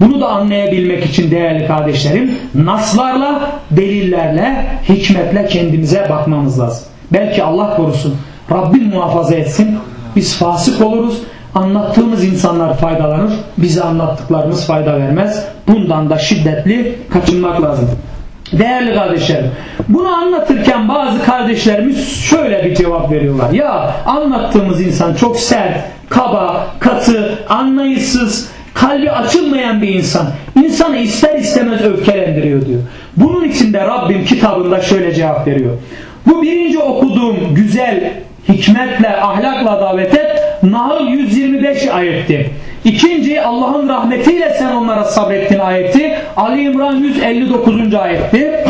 [SPEAKER 1] Bunu da anlayabilmek için değerli kardeşlerim naslarla, delillerle, hikmetle kendimize bakmamız lazım. Belki Allah korusun, Rabbim muhafaza etsin, biz fasık oluruz, anlattığımız insanlar faydalanır, bize anlattıklarımız fayda vermez. Bundan da şiddetli kaçınmak lazım. Değerli kardeşlerim, bunu anlatırken bazı kardeşlerimiz şöyle bir cevap veriyorlar. Ya anlattığımız insan çok sert, kaba, katı, anlayışsız, kalbi açılmayan bir insan. İnsanı ister istemez öfkelendiriyor diyor. Bunun için de Rabbim kitabında şöyle cevap veriyor. Bu birinci okuduğum güzel hikmetle, ahlakla davet et. Nahl 125 ayetti. İkinci Allah'ın rahmetiyle sen onlara sabrettin ayeti. Ali İmran 159. ayetti.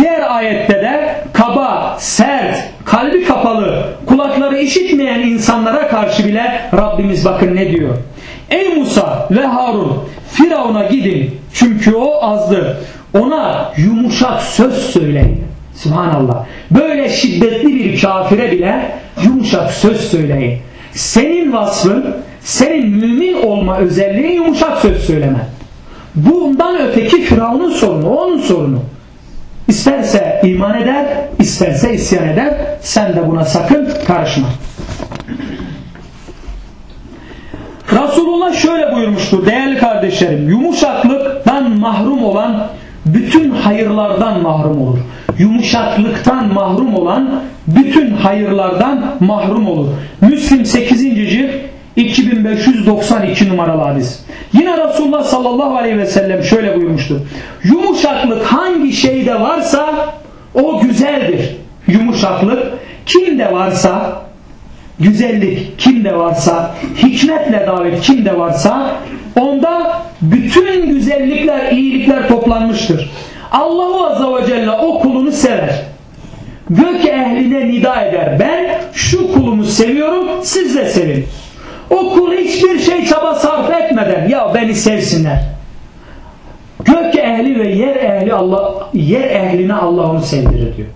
[SPEAKER 1] Diğer ayette de kaba, sert, kalbi kapalı, kulakları işitmeyen insanlara karşı bile Rabbimiz bakın ne diyor. Ey Musa ve Harun Firavun'a gidin çünkü o azdı. Ona yumuşak söz söyleyin. Subhanallah. Böyle şiddetli bir kafire bile yumuşak söz söyleyin. Senin vasfın, senin mümin olma özelliği yumuşak söz söyleme. Bundan öteki Firavun'un sorunu, onun sorunu. İsterse iman eder, isterse isyan eder. Sen de buna sakın karışma. Resulullah şöyle buyurmuştur değerli kardeşlerim. Yumuşaklıktan mahrum olan bütün hayırlardan mahrum olur. Yumuşaklıktan mahrum olan bütün hayırlardan mahrum olur. Müslim 8. cilt 2592 numaralı hadis. Yine Resulullah sallallahu aleyhi ve sellem şöyle buyurmuştur. Yumuşaklık hangi şeyde varsa o güzeldir. Yumuşaklık kimde varsa güzellik kimde varsa, hikmetle davet kimde varsa onda bütün güzellikler, iyilikler toplanmıştır. Allahu Azze ve Celle o kulunu sever. Gök ehline nida eder. Ben şu kulumu seviyorum, siz de sevin. O kul hiçbir şey çaba sarf etmeden ya beni sevsinler. Gök ehli ve yer ehli Allah yer ehline Allah onu sevdirir diyor.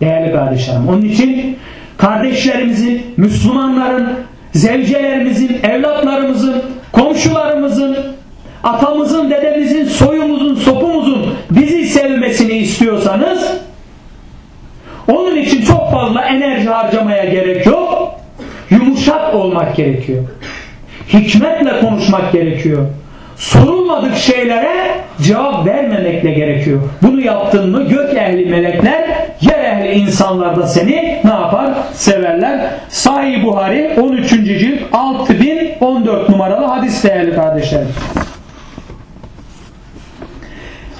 [SPEAKER 1] Değerli kardeşlerim. Onun için kardeşlerimizin, Müslümanların, zevcelerimizin, evlatlarımızın, komşularımızın, atamızın, dedemizin, soyumuzun, sopumuzun bizi sevmesini istiyorsanız onun için çok fazla enerji harcamaya gerek yok. Yumuşak olmak gerekiyor. Hikmetle konuşmak gerekiyor. Sorulmadık şeylere cevap vermemekle gerekiyor. Bunu yaptın mı gök ehli melekler, yer ehli insanlar da seni ne yapar? Severler. Sahih Buhari 13. cilt 6014 numaralı hadis değerli kardeşlerim.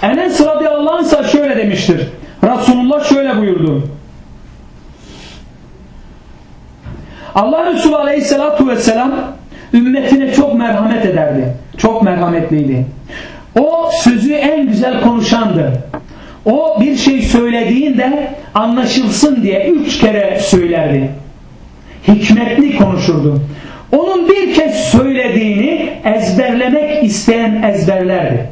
[SPEAKER 1] Enes radıyallahu anh şöyle demiştir. Resulullah şöyle buyurdu. Allah Resulü aleyhissalatu vesselam ümmetine çok merhamet ederdi. Çok merhametliydi. O sözü en güzel konuşandı. O bir şey söylediğinde anlaşılsın diye üç kere söylerdi. Hikmetli konuşurdu. Onun bir kez söylediğini ezberlemek isteyen ezberlerdi.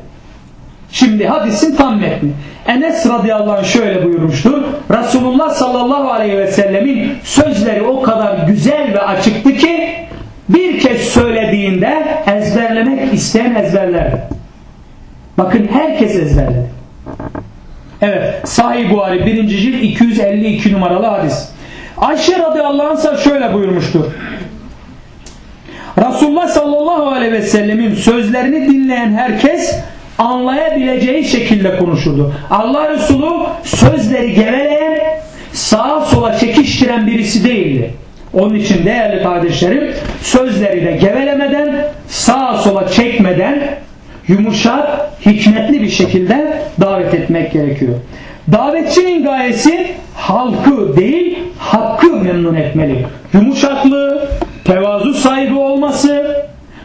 [SPEAKER 1] Şimdi hadisin tam metni. Enes radıyallahu anh şöyle buyurmuştur. Resulullah sallallahu aleyhi ve sellemin sözleri o kadar güzel ve açıktı ki kez söylediğinde ezberlemek isteyen ezberlerdi. Bakın herkes ezberledi. Evet Sahih Buhari 1. cilt 252 numaralı hadis. Ayşe radıyallahu anh şöyle buyurmuştur. Resulullah sallallahu aleyhi ve sellemin sözlerini dinleyen herkes anlayabileceği şekilde konuşurdu. Allah Resulü sözleri geveleyen, sağa sola çekiştiren birisi değildi. Onun için değerli kardeşlerim sözleri de gevelemeden, sağa sola çekmeden yumuşak, hikmetli bir şekilde davet etmek gerekiyor. Davetçinin gayesi halkı değil, hakkı memnun etmeli. Yumuşaklığı, tevazu sahibi olması,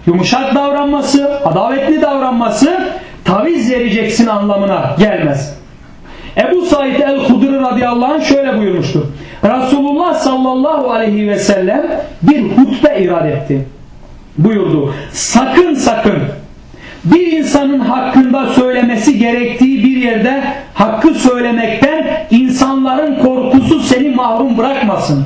[SPEAKER 1] yumuşak davranması, adaletli davranması taviz vereceksin anlamına gelmez. Ebu Said el-Hudri radıyallahu anh şöyle buyurmuştur. Resulullah sallallahu aleyhi ve sellem bir hutbe irad etti. Buyurdu. Sakın sakın bir insanın hakkında söylemesi gerektiği bir yerde hakkı söylemekten insanların korkusu seni mahrum bırakmasın.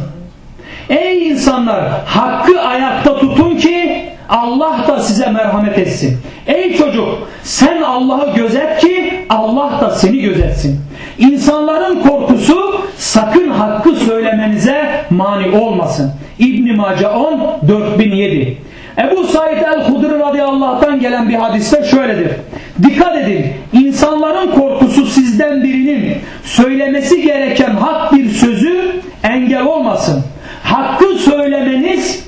[SPEAKER 1] Ey insanlar hakkı ayakta tutun ki Allah da size merhamet etsin. Ey çocuk sen Allah'ı gözet ki Allah da seni gözetsin. İnsanların korkusu sakın hakkı söylemenize mani olmasın. İbn Mace 10 4007. Ebu Said el-Hudri radıyallahu gelen bir hadiste şöyledir. Dikkat edin. İnsanların korkusu sizden birinin söylemesi gereken hak bir sözü engel olmasın. Hakkı söylemeniz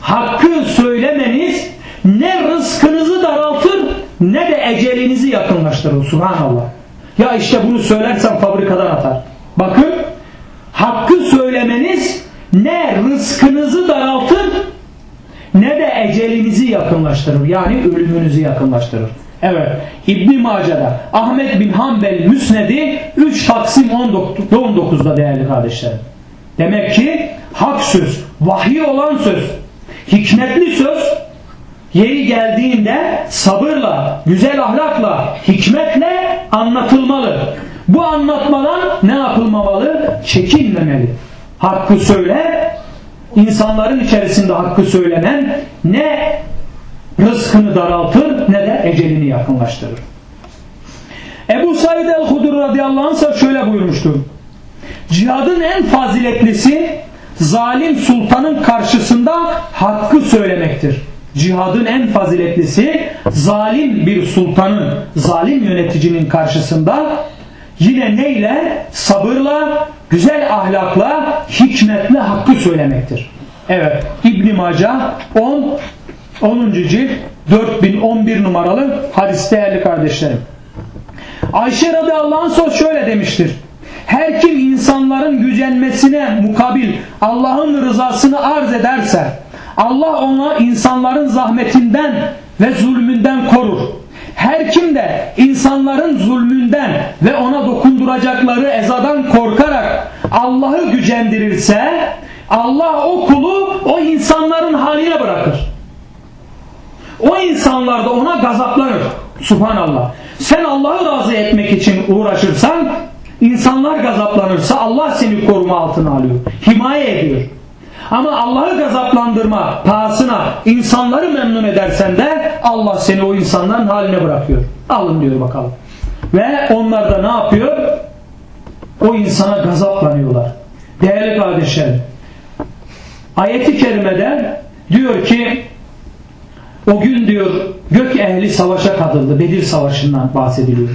[SPEAKER 1] hakkı söylemeniz ne rızkınızı daraltır ne de ecelinizi yakınlaştırır. Subhanallah. Ya işte bunu söylersen fabrikadan atar. Bakın hakkı söylemeniz ne rızkınızı daraltır ne de ecelinizi yakınlaştırır. Yani ölümünüzü yakınlaştırır. Evet. İbn Mace'de Ahmet bin Hanbel Müsnedi 3 Taksim 19'da değerli kardeşlerim. Demek ki hak söz, vahiy olan söz, hikmetli söz yeri geldiğinde sabırla, güzel ahlakla, hikmetle anlatılmalı. Bu anlatmadan ne yapılmamalı? Çekinmemeli. Hakkı söyle, insanların içerisinde hakkı söylemen ne rızkını daraltır ne de ecelini yakınlaştırır. Ebu Said el-Hudur radıyallahu anh şöyle buyurmuştur. Cihadın en faziletlisi zalim sultanın karşısında hakkı söylemektir. Cihadın en faziletlisi zalim bir sultanın, zalim yöneticinin karşısında yine neyle? Sabırla, güzel ahlakla, hikmetle hakkı söylemektir. Evet, İbn Maca 10 10. cilt 4011 numaralı hadis değerli kardeşlerim. Ayşe radıyallahu anh şöyle demiştir. Her kim insanların gücenmesine mukabil Allah'ın rızasını arz ederse Allah ona insanların zahmetinden ve zulmünden korur. Her kim de insanların zulmünden ve ona dokunduracakları ezadan korkarak Allah'ı gücendirirse Allah o kulu o insanların haline bırakır. O insanlar da ona gazaplanır. Subhanallah. Sen Allah'ı razı etmek için uğraşırsan insanlar gazaplanırsa Allah seni koruma altına alıyor. Himaye ediyor. Ama Allah'ı gazaplandırma pahasına insanları memnun edersen de Allah seni o insanların haline bırakıyor. Alın diyor bakalım. Ve onlar da ne yapıyor? O insana gazaplanıyorlar. Değerli kardeşlerim ayeti kerimede diyor ki o gün diyor gök ehli savaşa katıldı. Bedir Savaşı'ndan bahsediliyor.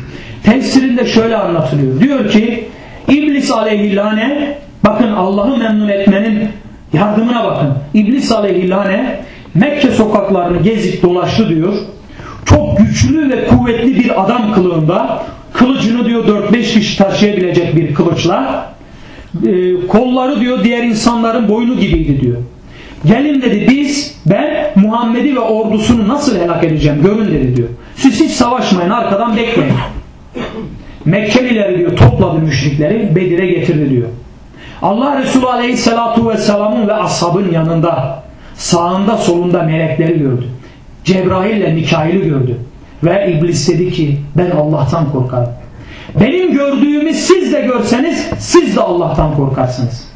[SPEAKER 1] Tefsirinde şöyle anlatılıyor. Diyor ki İblis aleyhillâne bakın Allah'ı memnun etmenin yardımına bakın. İblis aleyhillâne Mekke sokaklarını gezip dolaştı diyor. Çok güçlü ve kuvvetli bir adam kılığında kılıcını diyor 4-5 kişi taşıyabilecek bir kılıçla e, kolları diyor diğer insanların boynu gibiydi diyor. Gelin dedi biz ben Muhammed'i ve ordusunu nasıl helak edeceğim görün dedi diyor. Siz hiç savaşmayın arkadan bekleyin. Mekkelileri diyor topladı müşrikleri Bedir'e getirdi diyor. Allah Resulü Aleyhisselatu Vesselam'ın ve ashabın yanında sağında solunda melekleri gördü. Cebrail ile Mikail'i gördü. Ve iblis dedi ki ben Allah'tan korkarım. Benim gördüğümü siz de görseniz siz de Allah'tan korkarsınız.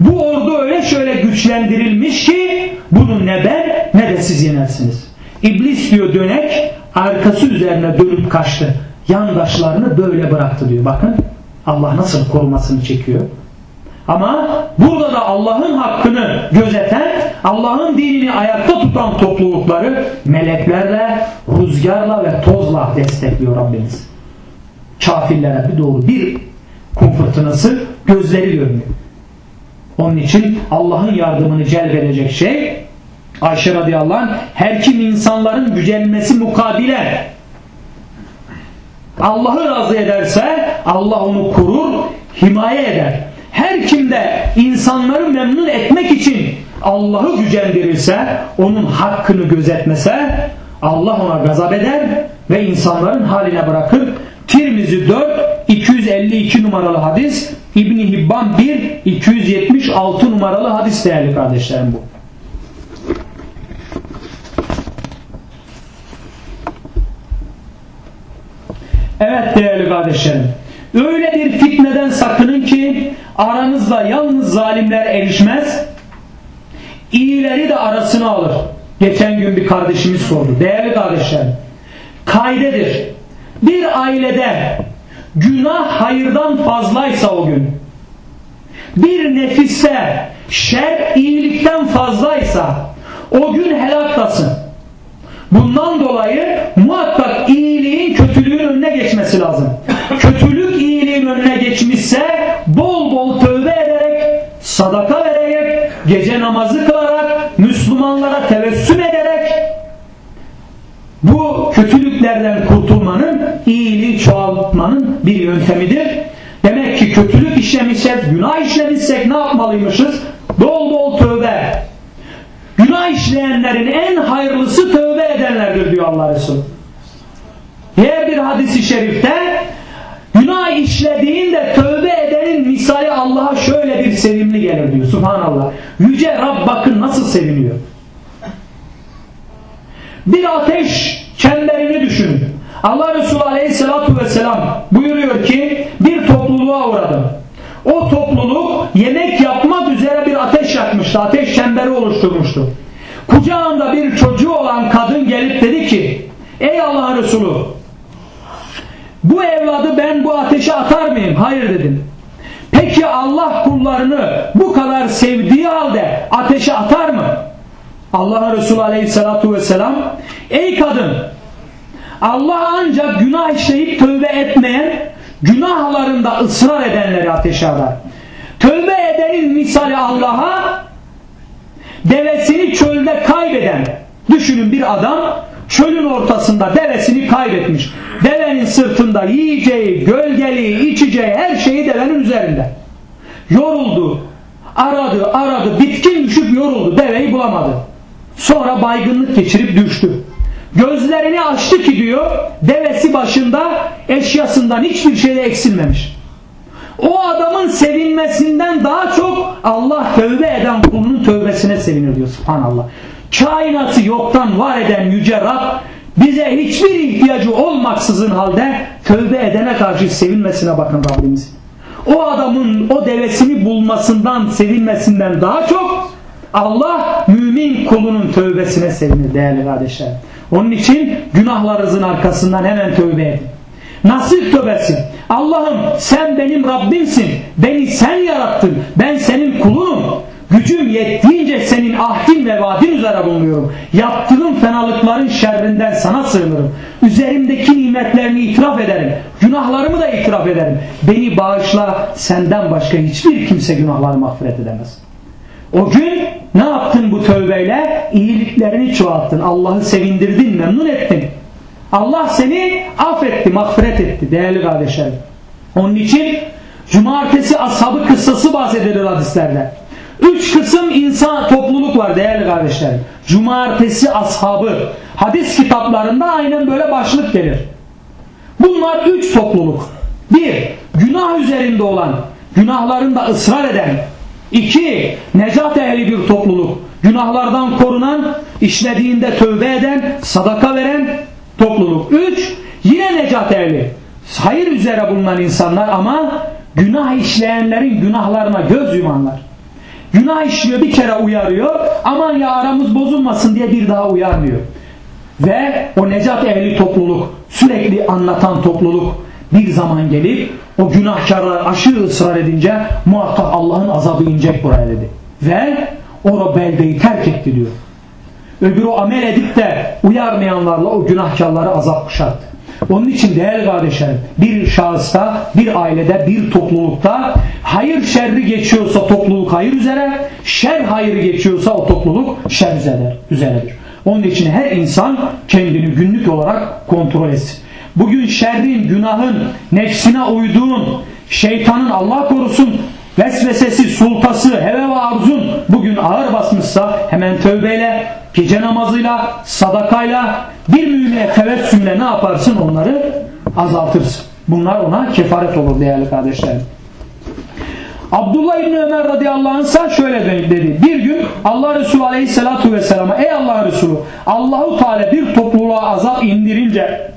[SPEAKER 1] Bu ordu öyle şöyle güçlendirilmiş ki bunu ne ben ne de siz yenersiniz. İblis diyor dönek arkası üzerine dönüp kaçtı. Yandaşlarını böyle bıraktı diyor. Bakın Allah nasıl korumasını çekiyor. Ama burada da Allah'ın hakkını gözeten, Allah'ın dinini ayakta tutan toplulukları meleklerle, rüzgarla ve tozla destekliyor Rabbimiz. Kafirlere bir doğru bir kum fırtınası gözleri görmüyor. Onun için Allah'ın yardımını celbedecek şey Ayşe radıyallahu anh her kim insanların gücenmesi mukabile Allah'ı razı ederse Allah onu korur, himaye eder. Her kimde insanları memnun etmek için Allah'ı gücendirirse, onun hakkını gözetmese Allah ona gazap eder ve insanların haline bırakır. Tirmizi 4 252 numaralı hadis İbni Hibban 1 276 numaralı hadis değerli kardeşlerim bu. Evet değerli kardeşlerim. Öyle bir fitneden sakının ki aranızda yalnız zalimler erişmez. İyileri de arasına alır. Geçen gün bir kardeşimiz sordu. Değerli kardeşlerim. Kaydedir. Bir ailede günah hayırdan fazlaysa o gün bir nefiste şer iyilikten fazlaysa o gün helaktasın. Bundan dolayı muhakkak iyiliğin kötülüğün önüne geçmesi lazım. Kötülük iyiliğin önüne geçmişse gece namazı kılarak, Müslümanlara tevessüm ederek bu kötülüklerden kurtulmanın, iyiliği çoğaltmanın bir yöntemidir. Demek ki kötülük işlemişsek, günah işlemişsek ne yapmalıymışız? Bol bol tövbe. Günah işleyenlerin en hayırlısı tövbe edenlerdir diyor Allah Resulü. Diğer bir hadisi şerifte günah işlediğinde tövbe edenin misali Allah'a şöyle bir sevimli gelir diyor. Subhanallah. Yüce Rab bakın nasıl seviniyor. Bir ateş çemberini düşünün. Allah Resulü Aleyhisselatü Vesselam buyuruyor ki bir topluluğa uğradım. O topluluk yemek yapmak üzere bir ateş yakmıştı. Ateş çemberi oluşturmuştu. Kucağında bir çocuğu olan kadın gelip dedi ki Ey Allah Resulü bu evladı ben bu ateşe atar mıyım? Hayır dedim. Peki Allah kullarını bu kadar sevdiği halde ateşe atar mı? Allah Resulü Aleyhisselatü Vesselam Ey kadın Allah ancak günah işleyip tövbe etmeyen günahlarında ısrar edenleri ateşe atar. Tövbe edenin misali Allah'a devesini çölde kaybeden düşünün bir adam çölün ortasında devesini kaybetmiş. Devenin sırtında yiyeceği, gölgeliği, içeceği her şeyi devenin üzerinde. Yoruldu, aradı, aradı, bitkin düşüp yoruldu, deveyi bulamadı. Sonra baygınlık geçirip düştü. Gözlerini açtı ki diyor devesi başında eşyasından hiçbir şeyde eksilmemiş. O adamın sevinmesinden daha çok Allah tövbe eden kulunun tövbesine sevinir diyor subhanallah. Kainatı yoktan var eden yüce Rab bize hiçbir ihtiyacı olmaksızın halde tövbe edene karşı sevinmesine bakın Rabbimiz. O adamın o devesini bulmasından sevinmesinden daha çok Allah mümin kulunun tövbesine sevinir değerli kardeşler. Onun için günahlarınızın arkasından hemen tövbe edin. Nasıl tövbesi? Allah'ım sen benim Rabbimsin. Beni sen yarattın. Ben senin kulunum. Gücüm yettiğince senin ahdin ve vaadin üzere bulunuyorum. Yaptığım fenalıkların şerrinden sana sığınırım. Üzerimdeki nimetlerini itiraf ederim. Günahlarımı da itiraf ederim. Beni bağışla senden başka hiçbir kimse günahlarımı affet edemez. O gün ne yaptın bu tövbeyle? İyiliklerini çoğalttın. Allah'ı sevindirdin, memnun ettin. Allah seni affetti, mağfiret etti değerli kardeşlerim. Onun için cumartesi ashabı kıssası bahsedilir hadislerde. Üç kısım insan topluluk var değerli kardeşlerim. Cumartesi ashabı. Hadis kitaplarında aynen böyle başlık gelir. Bunlar üç topluluk. Bir, günah üzerinde olan, günahlarında ısrar eden. İki, necat ehli bir topluluk. Günahlardan korunan, işlediğinde tövbe eden, sadaka veren topluluk. Üç, yine necat ehli. Hayır üzere bulunan insanlar ama günah işleyenlerin günahlarına göz yumanlar. Günah işliyor bir kere uyarıyor. Aman ya aramız bozulmasın diye bir daha uyarmıyor. Ve o necat ehli topluluk sürekli anlatan topluluk bir zaman gelip o günahkarlar aşırı ısrar edince muhakkak Allah'ın azabı inecek buraya dedi. Ve o beldeyi terk etti diyor. Öbürü amel edip de uyarmayanlarla o günahkarları azap kuşattı. Onun için değerli kardeşlerim bir şahısta, bir ailede, bir toplulukta hayır şerri geçiyorsa topluluk hayır üzere, şer hayır geçiyorsa o topluluk şer üzere, üzeredir. Onun için her insan kendini günlük olarak kontrol etsin. Bugün şerrin, günahın, nefsine uyduğun, şeytanın Allah korusun vesvesesi, sultası, heve ve arzun bugün ağır basmışsa hemen tövbeyle, gece namazıyla, sadakayla, bir mümine tevessümle ne yaparsın onları azaltırsın. Bunlar ona kefaret olur değerli kardeşlerim. Abdullah İbni Ömer radıyallahu anh şöyle dedi. Bir gün Allah Resulü aleyhissalatu vesselama ey Allah Resulü Allahu Teala bir topluluğa azap indirince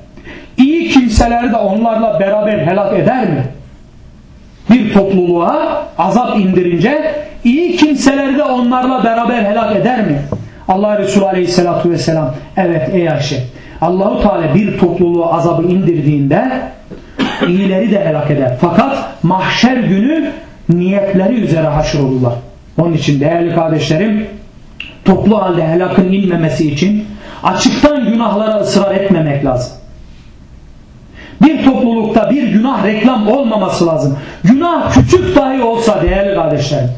[SPEAKER 1] iyi kimseleri de onlarla beraber helak eder mi? Bir topluluğa azap indirince iyi kimseleri de onlarla beraber helak eder mi? Allah Resulü aleyhissalatu vesselam evet ey Ayşe Allahu Teala bir topluluğu azabı indirdiğinde iyileri de helak eder. Fakat mahşer günü niyetleri üzere haşr olurlar. Onun için değerli kardeşlerim toplu halde helakın inmemesi için açıktan günahlara ısrar etmemek lazım. Bir toplulukta bir günah reklam olmaması lazım. Günah küçük dahi olsa değerli kardeşlerim.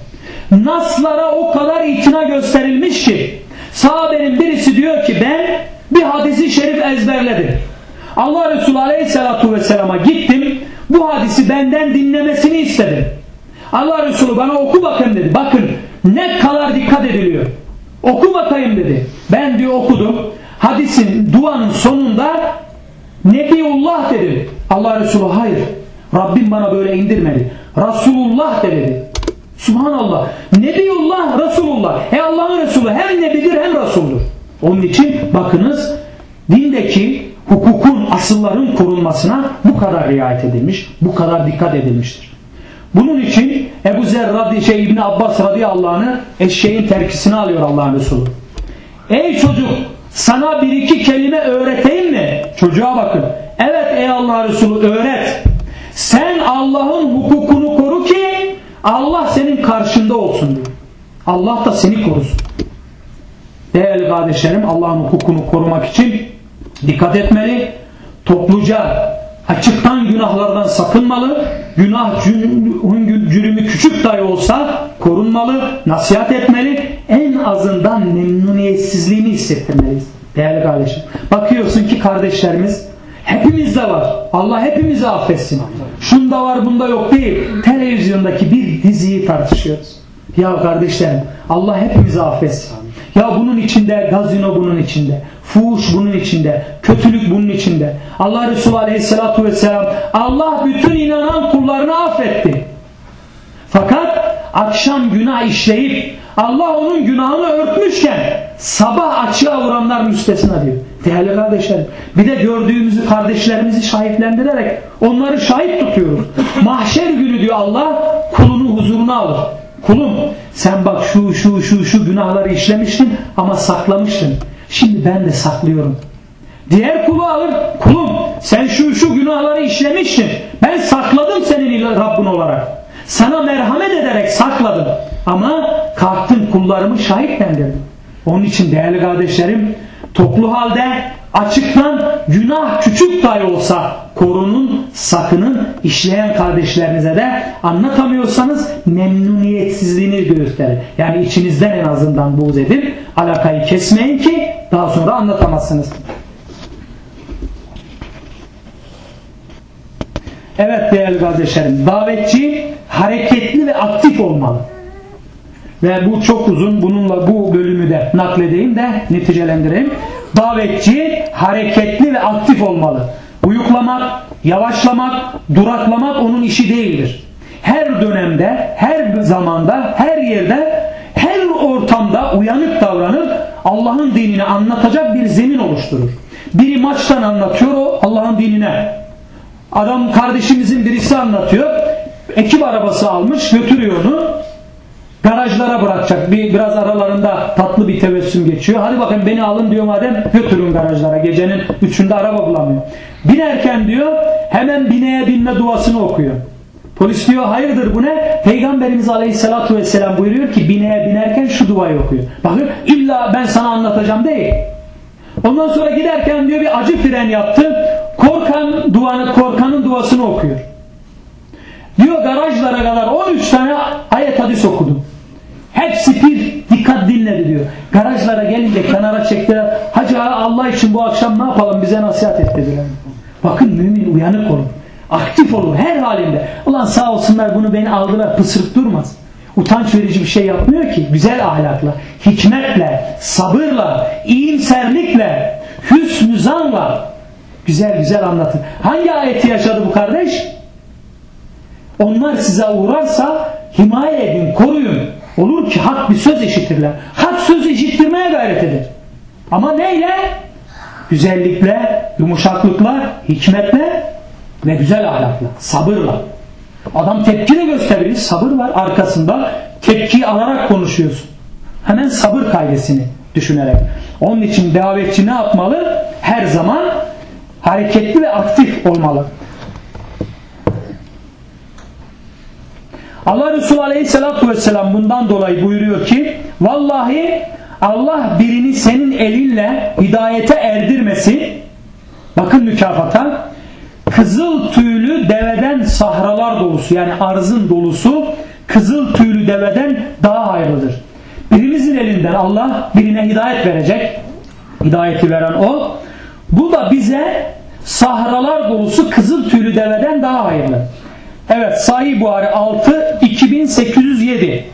[SPEAKER 1] Naslara o kadar itina gösterilmiş ki sahabenin birisi diyor ki ben bir hadisi şerif ezberledim. Allah Resulü Aleyhisselatü Vesselam'a gittim. Bu hadisi benden dinlemesini istedim. Allah Resulü bana oku bakın dedi. Bakın ne kadar dikkat ediliyor. Oku bakayım dedi. Ben diyor okudum. Hadisin duanın sonunda Nebiullah dedi. Allah Resulü hayır. Rabbim bana böyle indirmedi. Resulullah de dedi. Subhanallah. Nebiullah, Resulullah. E Allah'ın Resulü hem Nebidir hem Resul'dur. Onun için bakınız dindeki hukukun, asılların korunmasına bu kadar riayet edilmiş, bu kadar dikkat edilmiştir. Bunun için Ebu Zer radi, şey, İbni Abbas radıyallahu anh'ı eşeğin terkisini alıyor Allah'ın Resulü. Ey çocuk sana bir iki kelime öğreteyim? Çocuğa bakın. Evet ey Allah Resulü öğret. Sen Allah'ın hukukunu koru ki Allah senin karşında olsun diyor. Allah da seni korusun. Değerli kardeşlerim Allah'ın hukukunu korumak için dikkat etmeli. Topluca açıktan günahlardan sakınmalı. Günah cürümü küçük dahi olsa korunmalı, nasihat etmeli. En azından memnuniyetsizliğini hissettirmeliyiz. Değerli kardeşim. Bakıyorsun ki kardeşlerimiz hepimizde var. Allah hepimizi affetsin. Şunda var bunda yok değil. Televizyondaki bir diziyi tartışıyoruz. Ya kardeşlerim Allah hepimizi affetsin. Ya bunun içinde gazino bunun içinde. Fuhuş bunun içinde. Kötülük bunun içinde. Allah Resulü Aleyhisselatü Vesselam Allah bütün inanan kullarını affetti. Fakat akşam günah işleyip Allah onun günahını örtmüşken sabah açığa vuranlar müstesna diyor. Değerli kardeşlerim bir de gördüğümüzü kardeşlerimizi şahitlendirerek onları şahit tutuyoruz. Mahşer günü diyor Allah kulunu huzuruna alır. Kulum sen bak şu şu şu şu günahları işlemiştin ama saklamıştın. Şimdi ben de saklıyorum. Diğer kulu alır. Kulum sen şu şu günahları işlemiştin. Ben sakladım senin Rabbin olarak. Sana merhamet ederek sakladım. Ama kalktım kullarımı şahitlendirdim. Onun için değerli kardeşlerim toplu halde açıktan günah küçük dahi olsa korunun, sakının işleyen kardeşlerinize de anlatamıyorsanız memnuniyetsizliğini gösterir. Yani içinizden en azından buğz edip alakayı kesmeyin ki daha sonra anlatamazsınız. Evet değerli kardeşlerim, davetçi hareketli ve aktif olmalı. Ve bu çok uzun, bununla bu bölümü de nakledeyim de neticelendireyim. Davetçi hareketli ve aktif olmalı. Uyuklamak, yavaşlamak, duraklamak onun işi değildir. Her dönemde, her zamanda, her yerde, her ortamda uyanık davranıp Allah'ın dinini anlatacak bir zemin oluşturur. Biri maçtan anlatıyor o Allah'ın dinine. Adam kardeşimizin birisi anlatıyor. Ekip arabası almış götürüyor onu. Garajlara bırakacak. Bir, biraz aralarında tatlı bir tebessüm geçiyor. Hadi bakın beni alın diyor madem götürün garajlara. Gecenin üçünde araba bulamıyor. Binerken diyor hemen bineye binme duasını okuyor. Polis diyor hayırdır bu ne? Peygamberimiz aleyhissalatu vesselam buyuruyor ki bineye binerken şu duayı okuyor. Bakın illa ben sana anlatacağım değil. Ondan sonra giderken diyor bir acı fren yaptı. Korkan duanı, korkanın duasını okuyor. Diyor garajlara kadar 13 tane ayet hadis okudum. Hepsi bir dikkat dinledi diyor. Garajlara gelince kenara çektiler. Hacı Allah için bu akşam ne yapalım bize nasihat et dediler. Bakın mümin uyanık olun. Aktif olun her halinde. Ulan sağ olsunlar bunu beni aldılar pısırık durmaz. Utanç verici bir şey yapmıyor ki. Güzel ahlakla, hikmetle, sabırla, iyimserlikle, hüsnü zanla güzel güzel anlatın. Hangi ayeti yaşadı bu kardeş? Onlar size uğrarsa himaye edin, koruyun. Olur ki hak bir söz işitirler. Hak söz işittirmeye gayret eder. Ama neyle? Güzellikle, yumuşaklıkla, hikmetle ve güzel ahlakla, sabırla. Adam tepki de gösterir. Sabır var arkasında. Tepkiyi alarak konuşuyorsun. Hemen sabır kaidesini düşünerek. Onun için davetçi ne yapmalı? Her zaman hareketli ve aktif olmalı. Allah Resulü Aleyhisselatü Vesselam bundan dolayı buyuruyor ki Vallahi Allah birini senin elinle hidayete erdirmesin bakın mükafata kızıl tüylü deveden sahralar dolusu yani arzın dolusu kızıl tüylü deveden daha hayırlıdır. Birimizin elinden Allah birine hidayet verecek. Hidayeti veren o. Bu da bize sahralar dolusu kızıl tüylü deveden daha hayırlı. Evet Sahih Buhari 6 2807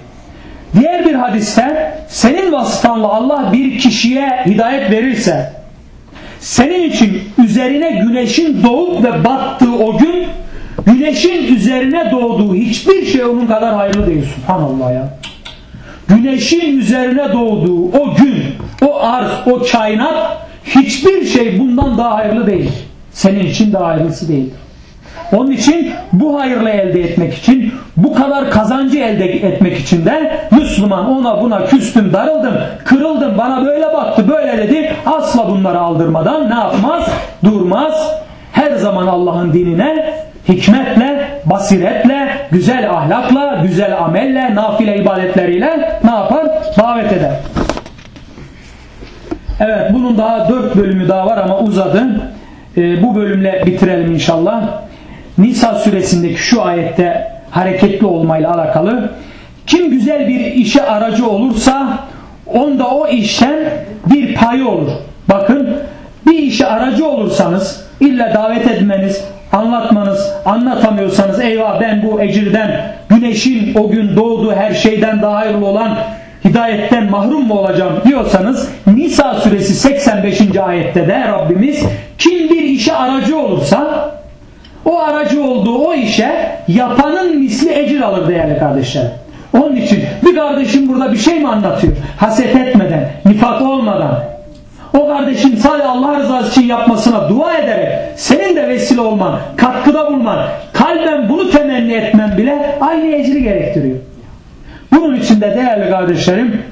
[SPEAKER 1] Diğer bir hadiste senin vasıtanla Allah bir kişiye hidayet verirse senin için üzerine güneşin doğup ve battığı o gün güneşin üzerine doğduğu hiçbir şey onun kadar hayırlı değil. Subhanallah ya. Güneşin üzerine doğduğu o gün, o arz, o kainat hiçbir şey bundan daha hayırlı değil. Senin için daha hayırlısı değildir. Onun için bu hayırlı elde etmek için, bu kadar kazancı elde etmek için de Müslüman ona buna küstüm, darıldım, kırıldım, bana böyle baktı, böyle dedi. Asla bunları aldırmadan ne yapmaz? Durmaz. Her zaman Allah'ın dinine hikmetle, basiretle, güzel ahlakla, güzel amelle, nafile ibadetleriyle ne yapar? Davet eder. Evet bunun daha dört bölümü daha var ama uzadı. Ee, bu bölümle bitirelim inşallah. Nisa suresindeki şu ayette hareketli olmayla alakalı kim güzel bir işe aracı olursa onda o işten bir payı olur. Bakın bir işe aracı olursanız illa davet etmeniz, anlatmanız, anlatamıyorsanız eyvah ben bu ecirden güneşin o gün doğduğu her şeyden daha hayırlı olan hidayetten mahrum mu olacağım diyorsanız Nisa suresi 85. ayette de Rabbimiz kim bir işe aracı olursa o aracı olduğu o işe yapanın misli ecir alır değerli kardeşler. Onun için bir kardeşim burada bir şey mi anlatıyor? Haset etmeden, nifak olmadan. O kardeşin sadece Allah rızası için yapmasına dua ederek senin de vesile olman, katkıda bulman, kalben bunu temenni etmen bile aynı ecri gerektiriyor. Bunun için de değerli kardeşlerim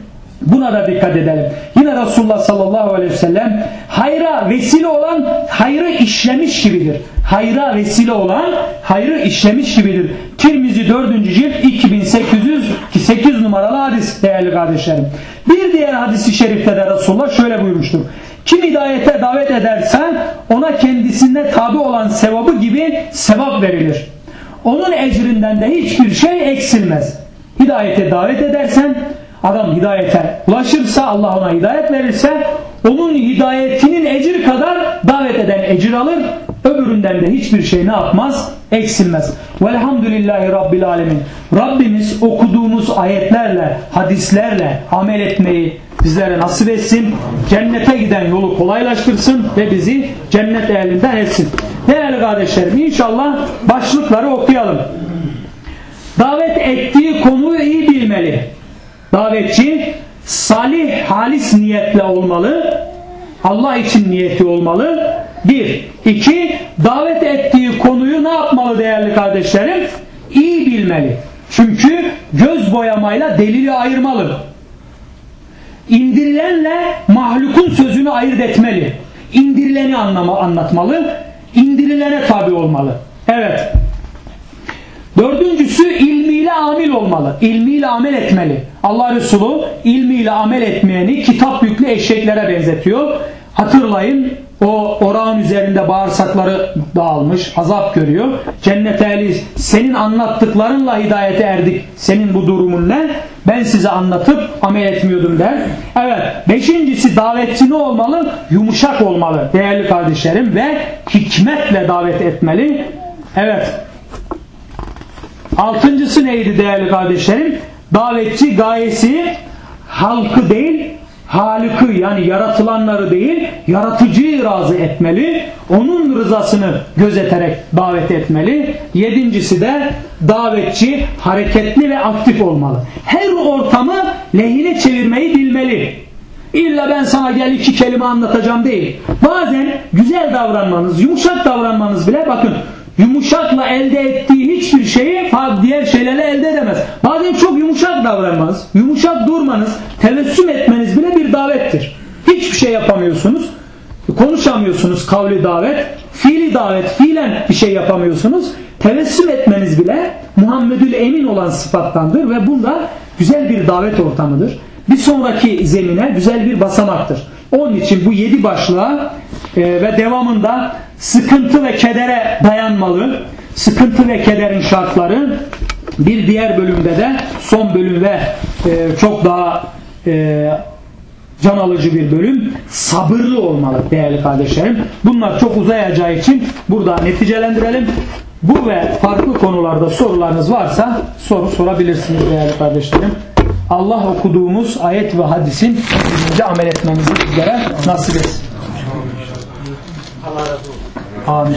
[SPEAKER 1] Buna da dikkat edelim. Yine Resulullah sallallahu aleyhi ve sellem hayra vesile olan hayrı işlemiş gibidir. Hayra vesile olan hayrı işlemiş gibidir. Tirmizi 4. cilt 2800
[SPEAKER 2] 8 numaralı hadis değerli kardeşlerim. Bir diğer hadisi şerifte de Resulullah şöyle buyurmuştur. Kim hidayete davet ederse ona kendisinde tabi olan sevabı gibi sevap verilir. Onun ecrinden de hiçbir şey eksilmez. Hidayete davet edersen adam hidayete ulaşırsa Allah ona hidayet verirse onun hidayetinin ecir kadar davet eden ecir alır. Öbüründen de hiçbir şey ne yapmaz? Eksilmez. Velhamdülillahi Rabbil Alemin. Rabbimiz okuduğumuz ayetlerle, hadislerle amel etmeyi bizlere nasip etsin. Cennete giden yolu kolaylaştırsın ve bizi cennet ehlinden etsin. Değerli kardeşlerim inşallah başlıkları okuyalım. Davet ettiği konuyu iyi bilmeli. Davetçi salih halis niyetle olmalı. Allah için niyeti olmalı. Bir. iki Davet ettiği konuyu ne yapmalı değerli kardeşlerim? İyi bilmeli. Çünkü göz boyamayla delili ayırmalı. İndirilenle mahlukun sözünü ayırt etmeli. İndirileni anlama, anlatmalı. İndirilene tabi olmalı. Evet. Dördüncüsü ilmiyle amil olmalı. İlmiyle amel etmeli. Allah Resulü ilmiyle amel etmeyeni kitap yüklü eşeklere benzetiyor. Hatırlayın o orağın üzerinde bağırsakları dağılmış, azap görüyor. Cennet ehli senin anlattıklarınla hidayete erdik. Senin bu durumun ne? Ben size anlatıp amel etmiyordum der. Evet. Beşincisi davetçi ne olmalı? Yumuşak olmalı değerli kardeşlerim ve hikmetle davet etmeli. Evet. Altıncısı neydi değerli kardeşlerim? Davetçi gayesi halkı değil Halık'ı yani yaratılanları değil yaratıcıyı razı etmeli. Onun rızasını gözeterek davet etmeli. Yedincisi de davetçi hareketli ve aktif olmalı. Her ortamı lehine çevirmeyi bilmeli. İlla ben sana gel iki kelime anlatacağım değil. Bazen güzel davranmanız, yumuşak davranmanız bile bakın yumuşakla elde ettiği hiçbir şeyi diğer şeylerle elde edemez. Bazen çok yumuşak davranmanız, yumuşak durmanız, tebessüm etmeniz bile bir davettir. Hiçbir şey yapamıyorsunuz. Konuşamıyorsunuz kavli davet, fiili davet, fiilen bir şey yapamıyorsunuz. Tebessüm etmeniz bile Muhammedül Emin olan sıfattandır ve bunda güzel bir davet ortamıdır. Bir sonraki zemine güzel bir basamaktır. Onun için bu yedi başlığa e, ve devamında sıkıntı ve kedere dayanmalı. Sıkıntı ve kederin şartları bir diğer bölümde de son bölüm ve e, çok daha e, can alıcı bir bölüm sabırlı olmalı değerli kardeşlerim. Bunlar çok uzayacağı için burada neticelendirelim. Bu ve farklı konularda sorularınız varsa soru sorabilirsiniz değerli kardeşlerim. Allah okuduğumuz ayet ve hadisin amel etmemizi bizlere nasip etsin. Amin.